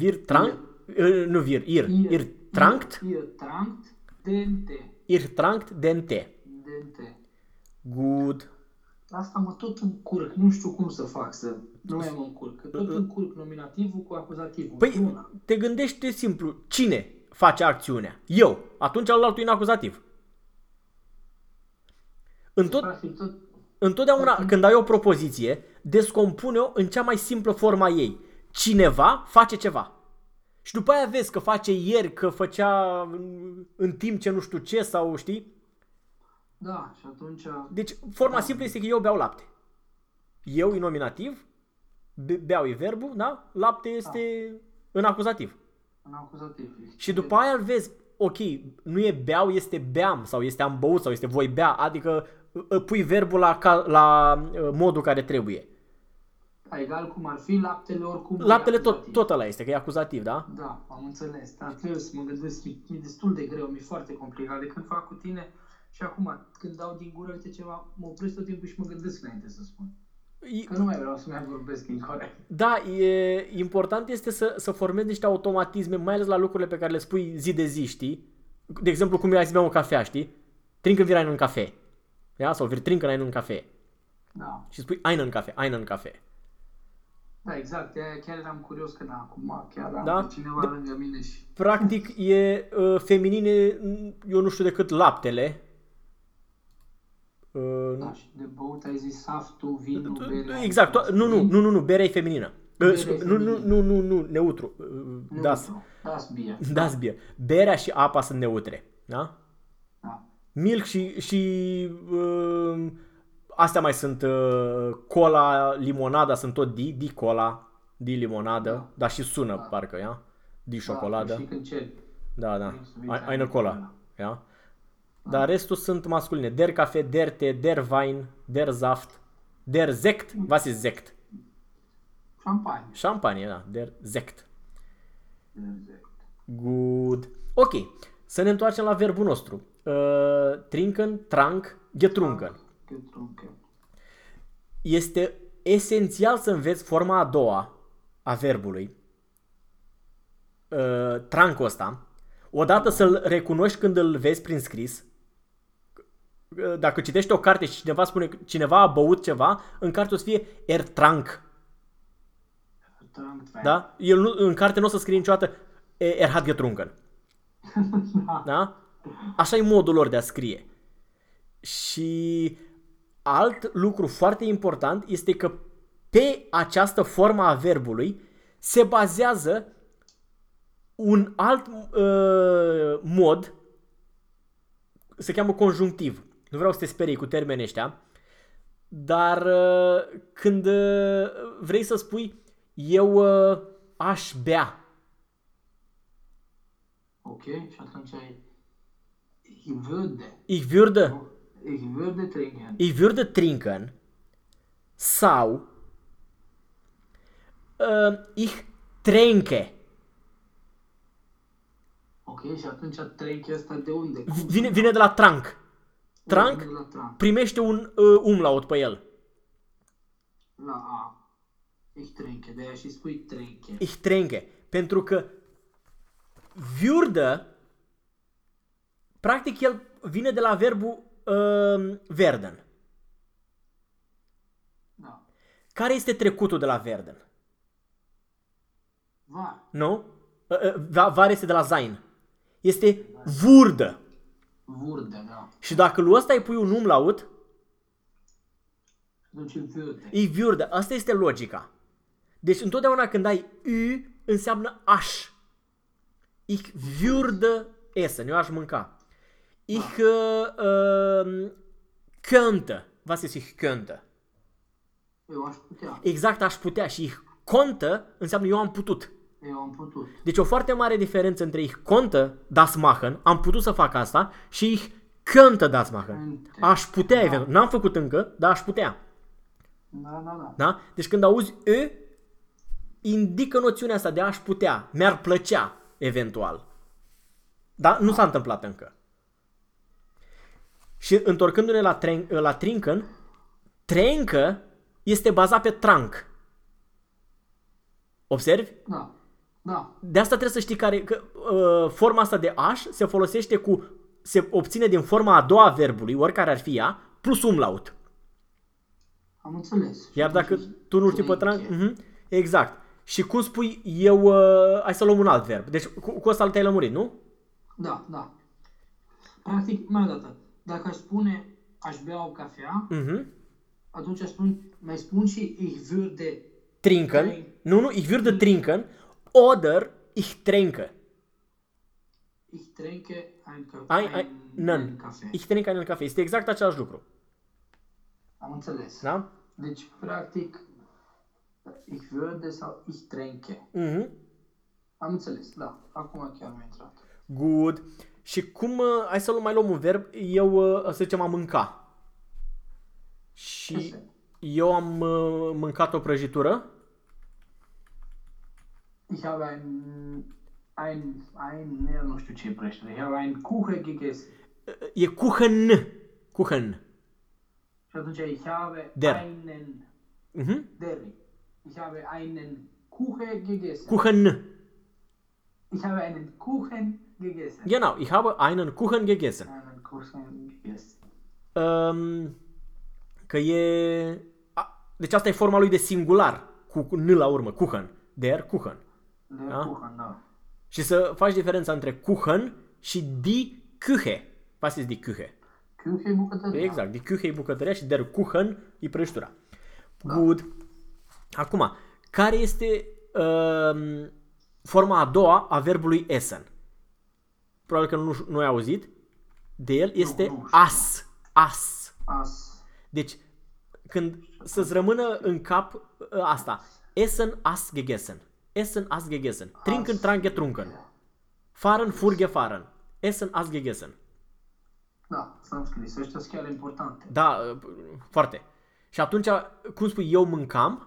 Wir trank, uh, nu wir, ir, ir trankt, Ihr trankt den te. ir trankt den te. Den te. Good. Asta mă tot încurc, nu știu cum să fac să nu mai mă încurc. Că tot încurc nominativul cu acuzativul. Păi Una. te gândește simplu, cine face acțiunea? Eu. Atunci altul e în acuzativ. Întot, Practic tot, întotdeauna când ai o propoziție, descompune-o în cea mai simplă forma ei. Cineva face ceva. Și după aia vezi că face ieri, că făcea în- în timp ce nu știu ce sau știi. Da, și atunci Deci forma simplă este că eu beau lapte. Eu e nominativ, be- beau e verbul, da? Lapte este în acuzativ. în acuzativ. Și după aia îl vezi, ok, nu e beau, este beam sau este am băut sau este voi bea, adică uh, pui verbul la, ca, la uh, modul care trebuie. Da, egal cum ar fi, laptele oricum e Laptele tot, acuzativ. tot ăla este, că e acuzativ, da? Da, am înțeles, dar trebuie să mă gândesc, e, e destul de greu, mi-e foarte complicat. De când fac cu tine și acum, când dau din gură, uite ceva, mă opresc tot timpul și mă gândesc înainte să spun. E- Că nu mai vreau să mai vorbesc incorrect. Da, e, important este să, să formezi niște automatisme, mai ales la lucrurile pe care le spui zi de zi, știi? De exemplu, cum ai să beau o cafea, știi? Trincă vir în cafe. Da? Sau vir trincă în cafe. Da, Și spui ein în cafe, ein în cafe. da, exact, de-aia chiar eram curios că da, acum chiar am Da? pe cineva De- lângă mine și... Practic e uh, feminine, eu nu știu decât laptele. Uh, Da, și de băut ai zis saftul, vinul, berea... exact, to- nu, nu, nu, nu, nu, berea e feminină. Uh, Berea scu- e nu, nu, feminină. nu, nu, nu, neutru. Uh, Nu, Das, nu, Das bine. das beer. Berea și apa sunt neutre. Da? Da. Milk și, și uh, astea mai sunt uh, cola, limonada, sunt tot di, di cola, di limonadă, da. dar și sună Da. parcă, ia? Di Da, șocoladă. și când ceri. Da, da. Mix with Ai- Eine eine cola. cola. Ja? Dar restul sunt masculine. Der Kaffee, der Tee, der Wein, der Saft, der Sekt. Was ist Sekt? Șampanie. Champagne, da. Der Sekt. Exact. Good. Ok. Să ne întoarcem la verbul nostru. Uh, trinken, trank, getrunken. Getrunken. Este esențial să înveți forma a doua a verbului. Uh, trancul ăsta. Odată să-l recunoști când îl vezi prin scris. Uh, Dacă citești o carte și cineva spune că cineva a băut ceva, în carte o să fie er trank. Trank, Da? El nu, în carte nu o să scrie niciodată "E- er hat getrunken. Da? Așa e modul lor de a scrie. Și alt lucru foarte important este că pe această formă a verbului se bazează un alt uh, mod, se cheamă conjunctiv. Nu vreau să te sperii cu termenii ăștia, Dar uh, când uh, vrei să spui eu uh, aș bea, Ok? Și atunci ai ich würde. ich würde, Ich würde trinken. ich würde trinken sau uh, ich trinke. Ok? Și atunci trinke asta de unde? Cum? Vine, vine de la trank. Trank Vine La trank. primește un uh, umlaut pe el. La A. Ich trinke. De aia și spui trinke. Ich trinke. Pentru că würde, practic el vine de la verbul uh, werden. Da. Care este trecutul de la werden? Va. Nu? Uh, uh, va- var este de la sein. Este vurdă. Wurde, da. Și dacă lui ăsta îi pui un umlaut, Atunci würde. îi würde. Asta este logica. Deci întotdeauna când ai U, înseamnă aș. Ich würde essen. Eu aș mânca. Ich uh, uh, könnte. Was ist ich könnte? Eu aș putea. Exact aș putea și ich konnte înseamnă eu am putut. Eu am putut. Deci o foarte mare diferență între ich konnte das machen, am putut să fac asta, și ich könnte das machen. Aș putea, eventual. N-am făcut încă, dar aș putea. Da, da, da. Da? Deci când auzi E, indică noțiunea asta de aș putea, mi-ar plăcea, eventual. Dar nu s-a întâmplat încă. Și întorcându-ne la, tren, la Trinken, Trencă este bazat pe trank. Observi? Da. Da. De asta trebuie să știi care, că uh, forma asta de aș se folosește cu, se obține din forma a doua a verbului, oricare ar fi ea, plus umlaut. Am înțeles. Iar Și dacă atunci tu nu știi pe trinke. tran... Mhm, exact. Și cum spui eu, uh, hai să luăm un alt verb. Deci cu, cu ăsta te-ai lămurit, nu? Da, da. Practic, mai o dată, dacă aș spune aș bea o cafea, Mhm. atunci aș spun, mai spun și ich würde Trinken. Trink. Nu, nu, ich würde trinken. Oder ich trinke. ich trinke ein, Ka- Ai, ein, ai, ein năn. cafea. Ich trinke einen Kaffee. Este exact același lucru. Am înțeles. Da? Deci, practic, ich würde sau ich trinke. Mhm. Am înțeles, da. Acum chiar mi-a intrat. Good. Și cum, uh, hai să luăm mai luăm un verb, eu, uh, să zicem, am mânca. Și Este. eu am uh, mâncat o prăjitură. Ich habe ein, ein, ein, ne, nu știu ce e prăjitură. Ich habe ein Kuchen gegessen. Uh, E Kuchen. Kuchen. Și atunci ich habe Der. einen, Mhm. der, ich habe einen Kuchen gegessen. Kuchen. Ich habe einen Kuchen gegessen. Genau, ich habe einen Kuchen gegessen. Einen Kuchen gegessen. Um, că e... A, deci asta e forma lui de singular, cu cu n la urmă, Kuchen. Der Kuchen. Der Ja. Kuchen, da. Și să faci diferența între Kuchen și die Küche. Was ist die Küche? Küche e bucătăria. Exact, die Küche e bucătăria și der Kuchen e prăjitura. Good. Acum, care este um, forma a doua a verbului essen? Probabil că nu, nu ai auzit de el. Este nu știu. as. As. As. Deci, când să-ți rămână în cap ă, asta, Essen as gegessen. Essen as gegessen. Trinken, tranke, trunken. Fahren, fur, gefahren. Essen as gegessen. Da, s-am scris. Ăștia sunt chiar importante. Da, ă, foarte. Și atunci, cum spui, eu mâncam,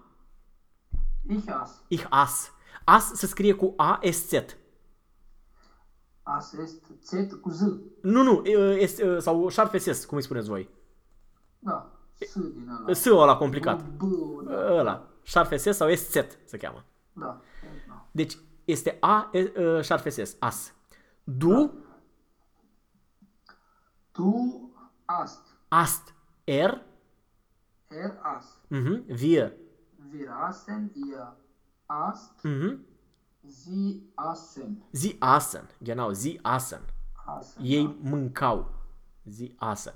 Ich as. ich as. As se scrie cu A, S, Z. As est Z cu Z. Nu, nu, ă, S, ă, sau șarfe S, cum îi spuneți voi. Da. S din ăla. S ăla complicat. B, da. Ăla. Șarfe S sau SZ se cheamă. Da. Da. Deci este A, e, ă, șarfe S, as. Du, Tu ast. ast, er, Er as. mhm, wir, Wir assen, ihr ast, mhm, sie assen. sie aßen, genau, sie aßen. Assen. Ei mâncau. Sie aßen.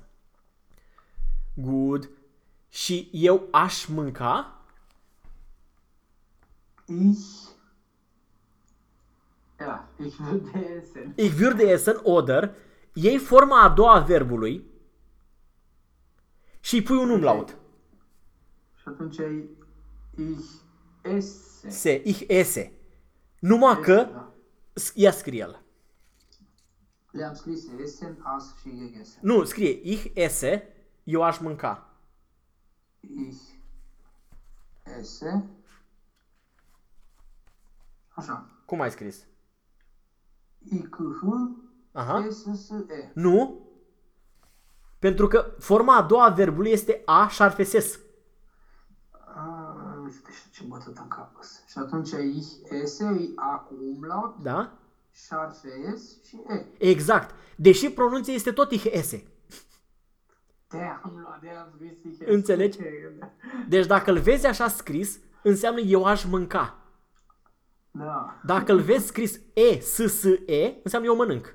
Good. Și eu aș mânca, Ich. Ja, ich würde essen. ich würde essen oder, iei forma a doua a verbului și îi pui un umlaut. atunci e ich esse. Se, ich esse. Numai că, Da. s- ia scrie el. Le-am scris essen, as și gegessen. Nu, scrie ich esse, eu aș mânca. Ich esse. Așa. Cum ai scris? Ich Aha. esse. Nu? Pentru că forma a doua a verbului este a șarfeses. Ah, uite și ce bătut în cap. ăsta. Și atunci ich esse, e a cu umlaut, Da? șarfe es și e. Exact. Deși pronunția este tot ich esse. De-aia am luat, de-aia am scris ich esse. Înțelegi? Deci dacă îl vezi așa scris, înseamnă eu aș mânca. Da, Dacă îl vezi scris E, S, S, E, înseamnă eu mănânc.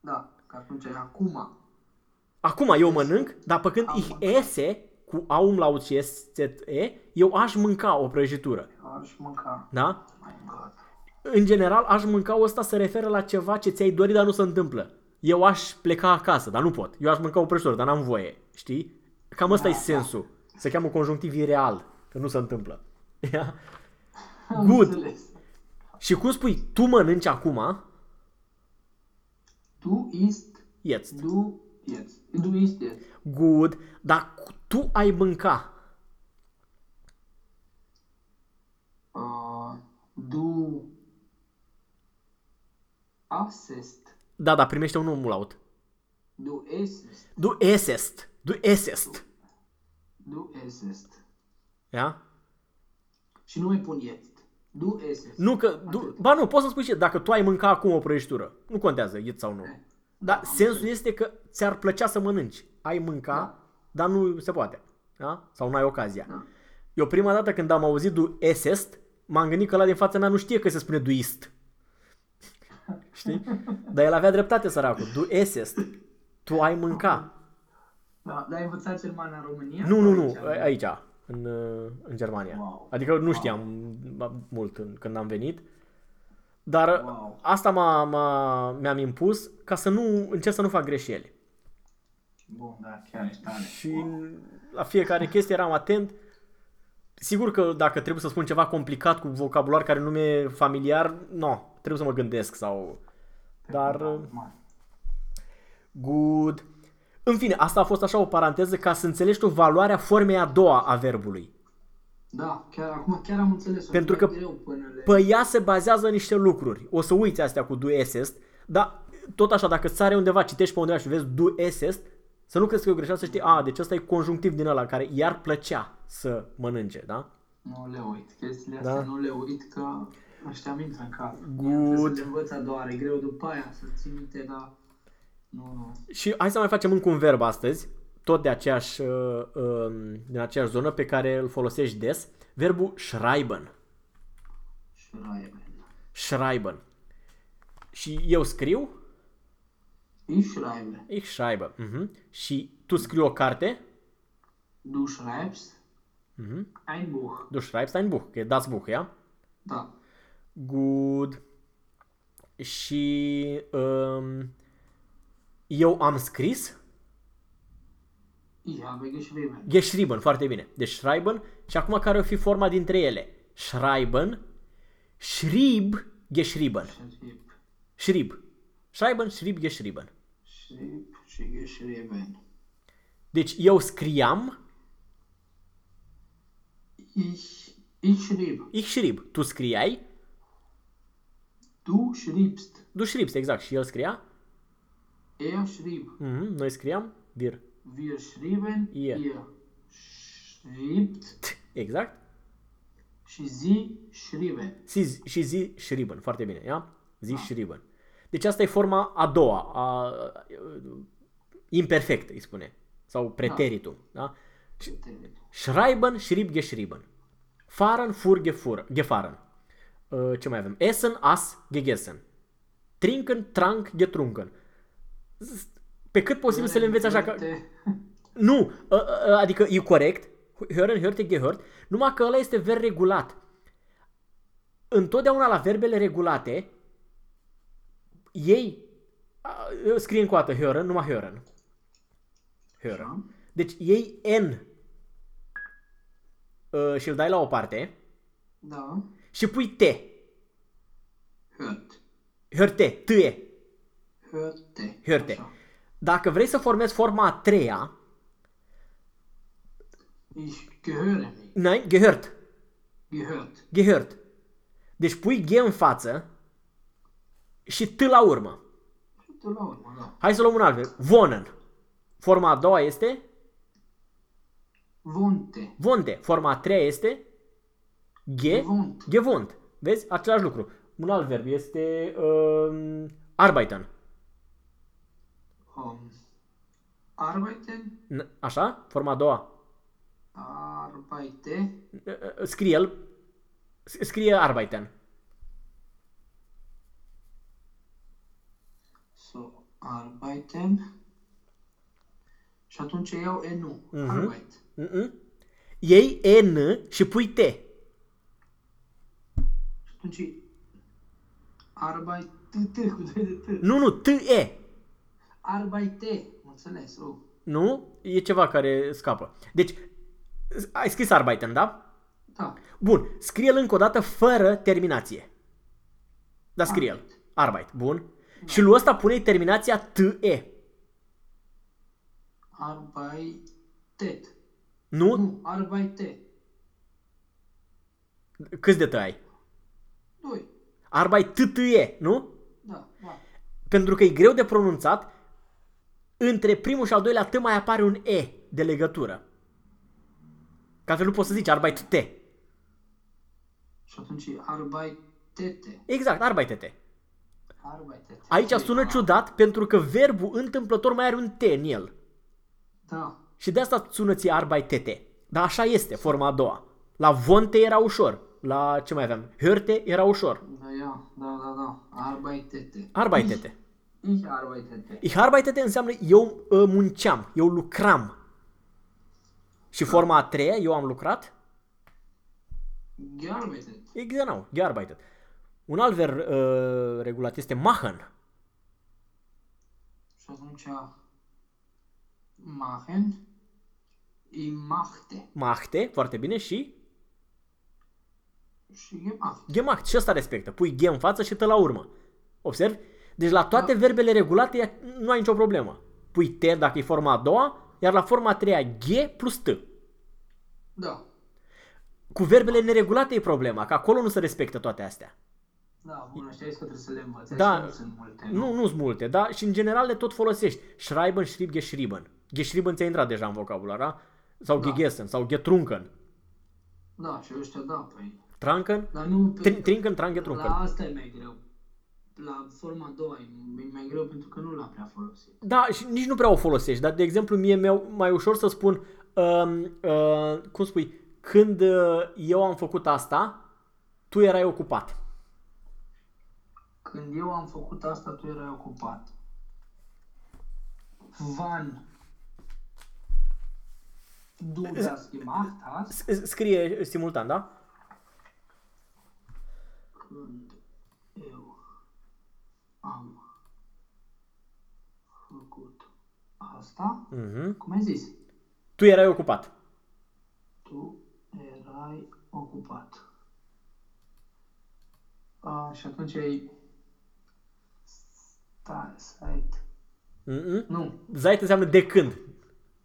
da, că atunci e acum. Acum eu mănânc, dar pe când Am ich mâncat. esse, cu A umlaut și S, Z, E, eu aș mânca o prăjitură. Aș mânca. Da? My God. În general, aș mânca ăsta se referă la ceva ce ți-ai dorit, dar nu se întâmplă. Eu aș pleca acasă, dar nu pot. Eu aș mânca o prăjitură, dar n-am voie. Știi? Cam ăsta e sensul. Se cheamă conjunctiv ireal, că nu se întâmplă. Ia? Am Good. înțeles. Și cum spui, tu mănânci acum, Du isst, jetzt. du jetzt. Du isst jetzt. Good, dar tu ai mânca. Uh, du assest. Da, da, primește un umlaut. Du essest. Du essest. Du essest. Du essest. Ia? Și nu mai pun jetzt. Du essest. Nu că, du, ba nu, poți să spui și dacă tu ai mânca acum o prăjitură. Nu contează, e sau nu. Dar sensul este că ți-ar plăcea să mănânci. Ai mânca, dar nu se poate. Da? Sau nu ai ocazia. Da. Eu prima dată când am auzit du essest, m-am gândit că la din fața mea nu știe că se spune duist. Știi? Dar el avea dreptate, săracul. Du essest. Tu ai mânca. Da, dar ai învățat germană în România? Nu, sau nu, nu, aici? aici, în, uh, în Germania. Wow. Adică nu știam mult în, când am venit. Dar Wow. asta m-a, m-a, mi-am impus ca să nu încerc să nu fac greșeli. Bun, da, chiar ești tare. Și la fiecare chestie eram atent. Sigur că dacă trebuie să spun ceva complicat cu vocabular care nu mi-e familiar, nu, trebuie să mă gândesc sau... Dar... uh, Man. Good. În fine, asta a fost așa o paranteză ca să înțelegi tu valoarea formei a doua a verbului. Da, chiar acum chiar am înțeles. O Pentru să că greu până le... Pe ea se bazează niște lucruri. O să uiți astea cu du essest, dar tot așa, dacă sare undeva, citești pe undeva și vezi du essest, să nu crezi că e o greșeală, să știi, a, deci ăsta e conjunctiv din ăla care i-ar plăcea să mănânce, da? Nu le uit. Chestiile Da. astea nu le uit că ăștia mi intră în cap. Good. Trebuie să le învăț a doua oară. E greu după aia să ții minte, dar... Nu, nu. Și hai să mai facem încă un verb astăzi, tot de aceeași, uh, uh, din aceeași zonă pe care îl folosești des, verbul schreiben. Schreiben. Schreiben. Și eu scriu, Ich schreibe. ich schreibe. Uh-huh. Și tu scrii o carte, Du schreibst uh-huh. ein Buch. du schreibst ein Buch, că e das Buch, ja? Da. Good. Și um, eu am scris Ich habe geschrieben. geschrieben, foarte bine. Deci schreiben și acum care o fi forma dintre ele? Schreiben, schrieb, geschrieben. Schrieb. Schrieb. Schreiben, schrieb, geschrieben. Schrieb și geschrieben. Deci eu scriam, Ich, ich schrieb. ich schrieb. Tu scriai, Du schriebst. du schriebst, exact. Și el scria. Er schrieb. Mhm, noi scriam, wir. Wir schrieben. Ihr. Ihr schreibt. Exact. Și sie schrieben. Si, și zi schrieben, foarte bine, ia? Zi schrieben. Deci asta e forma a doua, a, a, imperfectă, îi spune. Sau preteritum, da? Schreiben, schrieb, geschrieben. Fahren, fuhr, gefuhr, gefahren. Uh, ce mai avem? Essen, as, gegessen. Trinken, trank, getrunken. Z- Pe cât posibil să le înveți așa ca... Nu, ă, ă, adică e corect, hören, hörte, gehört, numai că ăla este verb regulat. Întotdeauna la verbele regulate, ei, a, scrie încă o dată hören, numai hören. Hören. Deci ei N uh, și îl dai la o parte Da. și pui te. Hört. Hörte, tâie. Hörte. Hörte. Așa. Dacă vrei să formezi forma a treia, Ich gehöre mich. n-ai gehört. Gehört. Gehört. Deci pui G în față și T la urmă. Și tu la urmă, da. Hai să luăm un alt verb. Wohnen. Forma a doua este Wohnte. Vonte. Forma a treia este G. Gewohnt. Gewohnt. Vezi? Același lucru. Un alt verb este um, arbeiten. Um, arbeiten. N- Așa? Forma a doua. Arbeite. Uh, uh, Scrie el. s- Scrie arbeiten. So, arbeiten. Și atunci iau e nu. Mhm. Arbeit. Mm-mm. Iei E, N și pui T. Și atunci arbeit. T, T, cu doi de T. Nu, nu, T, E. Arbeite. Am înțeles. Oh. Nu? E ceva care scapă. Deci, ai scris arbeiten, da? Da. Bun. Scrie-l încă o dată fără terminație. Da, scrie-l. Arbeit. Arbeit. Bun. Și lui ăsta pune terminația T-E. Arbeitet. Nu? Nu, arbeite. Câți de T ai? Doi. Arbeit T-T-E, nu? Da, da. Pentru că e greu de pronunțat, între primul și al doilea T mai apare un E de legătură. Că altfel nu poți să zici Arbeit T. Și atunci arbeitete. Exact, Arbeit-te. Arbeitete. Aici Și- sună ciudat pentru că verbul întâmplător mai are un T în el. Da. Și de asta sună ție Arbeitete. Dar așa este, forma a doua. La Vonte era ușor. La ce mai aveam? Hörte era ușor. Da, ia. Da, da, da. Arbeitete. Arbeitete. Ich arbeitete. Ich arbeitete înseamnă eu uh, munceam, eu lucram. Și forma a treia, eu am lucrat, Gearbeitet. e genau, gearbeitet. Un alt verb uh, regulat este machen. Și atunci machen. I machte. Machte, foarte bine, și Și gemacht. gemacht. Și ăsta respectă. Pui ge în față și tă la urmă. Observi? Deci la toate verbele regulate nu ai nicio problemă. Pui te dacă e forma a doua, iar la forma a treia g plus t. Da. Cu verbele neregulate e problema, că acolo nu se respectă toate astea. Da, bun, ăștia că trebuie să le învăț. Da. Ăștia Nu sunt multe. Nu, nu sunt multe, da? Și în general le tot folosești. Schreiben, schrieb, geschrieben. Geschrieben ți-a intrat deja în vocabular, da? Sau Da. gegessen, sau getrunken. Da, și ăștia da, păi. Tranken, Dar nu... Trin- trinken, trank, getrunken. La asta e mai greu. La forma a doua e e mai greu pentru că nu l-a prea folosit. Da, și nici nu prea o folosești, dar de exemplu mie mi mai ușor să spun, um, uh, cum spui, când uh, eu am făcut asta, tu erai ocupat. Când eu am făcut asta, tu erai ocupat. Van. Du das gemacht hast. S- Scrie simultan, da? Când eu am făcut asta. Mhm. Cum ai zis? Tu erai ocupat. Tu erai ocupat. A, și atunci ai... Stai, site. Mhm. Nu, Zeit înseamnă de când.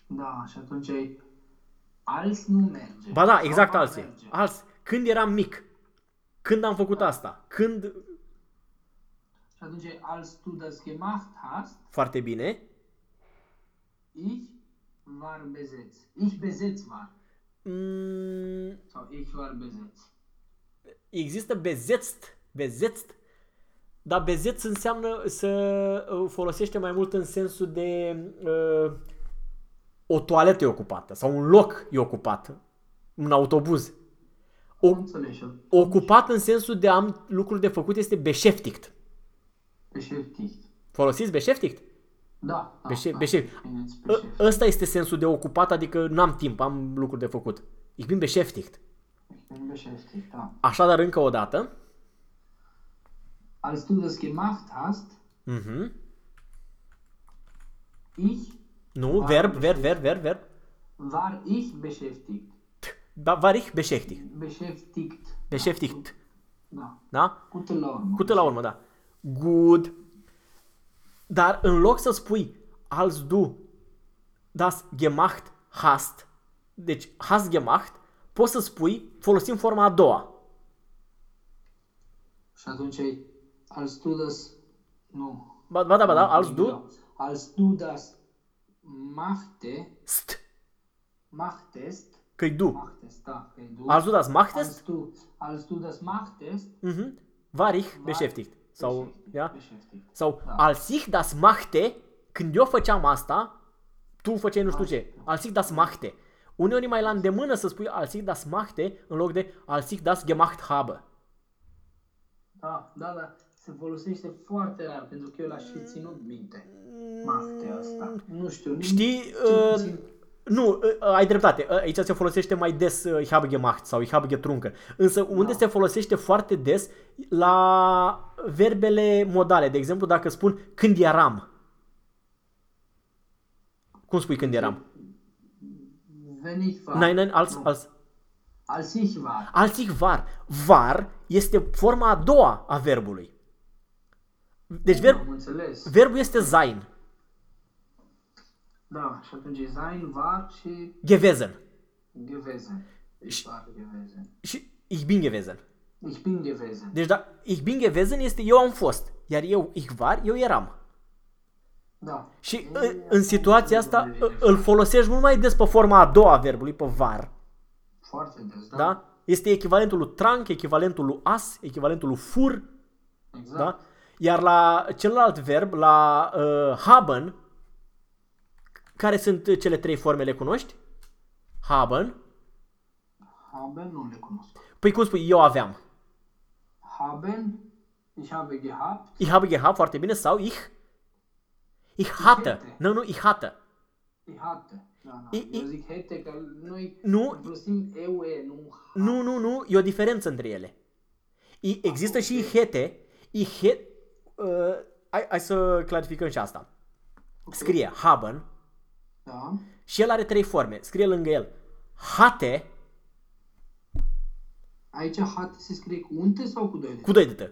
da, și atunci ai... Als nu merge. Ba da, Sau exact va alții. merge. Alți. Când eram mic. Când am făcut asta. Când... Și atunci ai als du das gemacht hast, Foarte bine. ich war besetzt. Ich besetzt war. Mm, Sau ich war besetzt. există bezetzt, bezetzt, dar bezetz înseamnă să uh, folosește mai mult în sensul de uh, o toaletă e ocupată sau un loc e ocupat, un autobuz. O, Nu înțeleg eu. ocupat în sensul de am lucruri de făcut este beschäftigt. Beschäftigt. Folosiți beschäftigt? Da, da, Beșe- da. beșe- Bineînțeles, Ă- beschäftigt. Ăsta este sensul de ocupat, adică n-am timp, am lucruri de făcut. Ich bin beschäftigt. Ich bin beschäftigt, da. Așadar, încă o dată. Als du das gemacht hast, Mhm. ich Nu, War verb, beschäftigt. verb, verb, verb, verb. war ich beschäftigt. Da, war ich beschäftigt. Beschäftigt. Beschäftigt. Da. Da? Cu T la urmă. Cu T la urmă, da. Gut. Dar în loc să spui als du das gemacht hast, deci hast gemacht, poți să spui folosim forma a doua. Și atunci ai als du das... Nu. Ba, ba da, ba da, als du Als du das machte, st, machtest, că du. machtest, da, că e du. Als du das machtest, Als du, als du das machtest, mhm, war ich beschäftigt. Sau, beschäftigt, ja? beschäftigt. Sau als ich das machte, când eu făceam asta, tu făceai nu știu ce. Als ich das machte. Uneori e mai la îndemână să spui als ich das machte în loc de als ich das gemacht habe. Da, da, da. Se folosește foarte rar, pentru că eu l-aș fi ținut minte. Machte asta. Nu știu. nu- Știi, cel uh, puțin- nu, uh, ai dreptate. Uh, Aici se folosește mai des uh, ich habe gemacht sau ich habe getrunken. Însă unde Da. se folosește foarte des la verbele modale. De exemplu, dacă spun când eram. Cum spui când eram? Wenn ich war. Nein, nein, als, Nu. als, Als ich war. als ich war. Var este forma a doua a verbului. Deci verb, Am înțeles. verbul este sein. Da, și atunci e sein, war și Gewesen. gewesen. Ich war gewesen. Și ich bin gewesen. Ich bin gewesen. Deci da, ich bin gewesen este eu am fost. Iar eu, ich war, eu eram. Da. Și E, în, în situația asta devine î- îl folosești mult mai des pe forma a doua a verbului, pe var. Foarte des, da? Da? Este echivalentul lui trank, echivalentul lui as, echivalentul lui fur. Exact. Da? Iar la celălalt verb, la uh, haben, care sunt cele trei forme, le cunoști? Haben. Haben nu le cunosc. Păi cum spui, eu aveam. Haben, ich habe gehabt, Ich habe gehabt, foarte bine, sau ich? Ich hatte. hätte. Nu, nu, ich hatte. ich hatte. Da, da. I- Eu i- zic hete că noi Nu. folosim eue, nu Nu, nu, nu, e o diferență între ele. I, există și ihete. Ihe, uh, hai, hai să clarificăm și asta. Scrie haben Da. și el are trei forme. Scrie lângă el hate Aici hate se scrie cu un T sau cu doi de T? cu doi de t.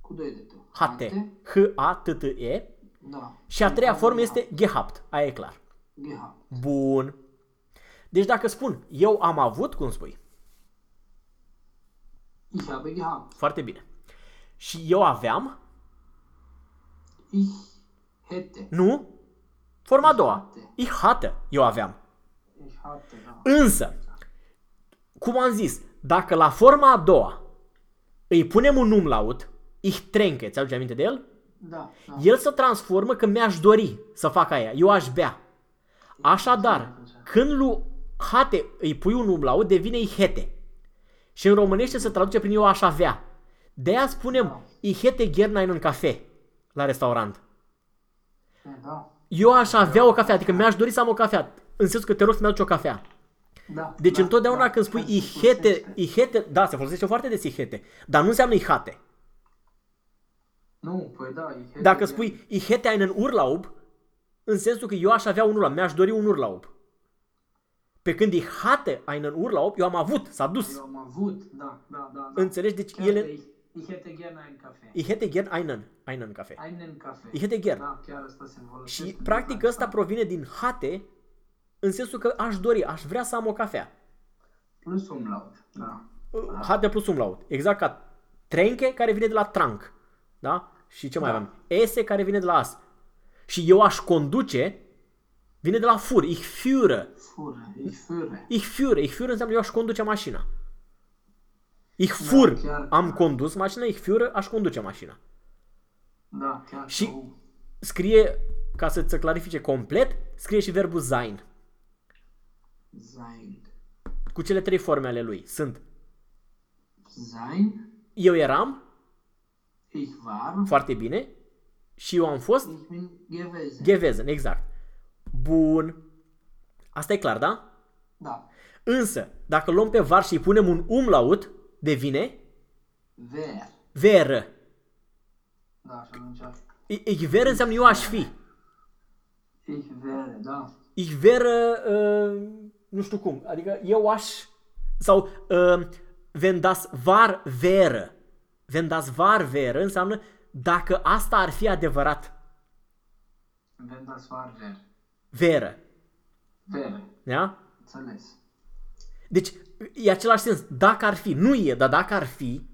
Cu doi de T. Hate. H-A-T-T-E. Da. Și a treia formă este gehabt. Aia e clar. Gehabt. Bun. Deci dacă spun eu am avut, cum spui? Ich habe gehabt. Foarte bine. Și eu aveam? Ich hätte. Nu. Forma a doua. hatte. Ich hatte. Eu aveam. Ich hatte, da. Însă, cum am zis, dacă la forma a doua îi punem un umlaut, ich trinke, ți-aduce aminte de el? Da, da. El se transformă că mi-aș dori să fac aia, eu aș bea. Așadar, când lui hate îi pui un umlaut, devine ihete. Și în românește se traduce prin eu aș avea. De aia spunem ihete gernain în cafe la restaurant. E, Da. Eu aș avea o cafea, adică mi-aș dori să am o cafea. În sensul că te rog să-mi aduci o cafea. Da. Deci da, întotdeauna da, când spui chiar se ihete, folosește. ihete, da, se folosește foarte des ihete, dar nu înseamnă ihate. Nu, păi da, ihete. Dacă spui ihete einen Urlaub, în sensul că eu aș avea un urlaub, mi-aș dori un urlaub. Pe când ihate einen Urlaub, eu am avut, s-a dus. Eu am avut, da, da, da. da. Înțelegi? Deci Chiar ele... de Ich, ich hätte gerne einen Kaffee. Ihete gern einen, einen cafe. Einen Kaffee. Ich hätte gern. Da, chiar asta se folosește. Și practic ăsta provine din hate, în sensul că aș dori, aș vrea să am o cafea. Plus umlaut, da. Hate plus umlaut. Exact ca trenche care vine de la trank. Da? Și ce mai Da. avem? Ese care vine de la as. Și eu aș conduce vine de la fur. Ich führe. Fură, ich führe. Ich führe. Ich führe înseamnă eu aș conduce mașina. Ich fur. chiar. Am condus mașina. Ich führe. Aș conduce mașina. Da, chiar. Și- sau Scrie, ca să ți clarifice complet, scrie și verbul sein. Sein. Cu cele trei forme ale lui. Sunt Sein, eu eram, ich war, foarte bine, și eu am fost, ich bin gewesen. gewesen, exact. Bun. Asta e clar, da? da. Însă, dacă luăm pe var și îi punem un umlaut, devine Wer. veră. Da, și atunci I- Ich wäre înseamnă eu aș fi. ich wäre, da. Ich wäre, uh, nu știu cum, adică eu aș, Sau uh, wenn das war wäre. Wenn das war wäre înseamnă dacă asta ar fi adevărat. Wenn das war ver. Wäre. Vere. Da? Înțeles. Deci e același sens. Dacă ar fi. Nu e, dar dacă ar fi.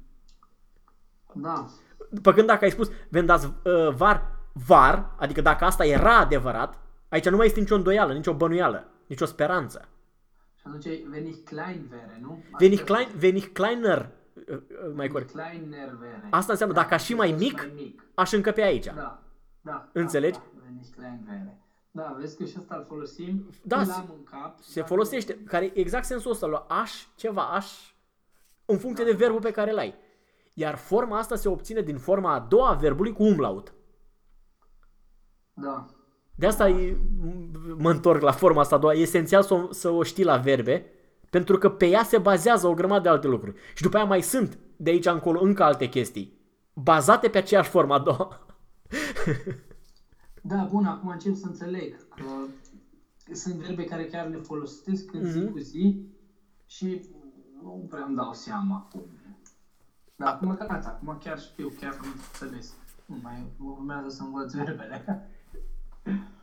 Da. După când dacă ai spus wenn das uh, war, var, adică dacă asta era adevărat, aici nu mai este nicio îndoială, nicio bănuială, nicio speranță. Și atunci e wenn ich klein vere, nu? Wenn ich, klein, wenn ich kleiner, uh, uh, mai corect, Kleiner vere. Asta înseamnă dacă aș fi mai Fost mic, Mai mic. aș încăpe aici. Da. Da. Înțelegi? Da, da. Wenn ich klein vere. Da, vezi că și asta îl folosim. Da, îl se- am în cap. Se dar- folosește, care e exact sensul ăsta, la aș, ceva, aș, în funcție de verbul pe care îl ai. Iar forma asta se obține din forma a doua a verbului cu umlaut. Da. De asta e, m- mă întorc la forma asta a doua. E esențial să o, să o știi la verbe, pentru că pe ea se bazează o grămadă de alte lucruri. Și după aia mai sunt de aici încolo încă alte chestii, bazate pe aceeași formă a doua. Da, bun, acum încep să înțeleg că sunt verbe care chiar le folosesc în zi Mhm. cu zi și nu prea îmi dau seama acum. Dar acum gata, acum chiar știu, chiar am înțeles. Nu mai urmează să învăț verbele.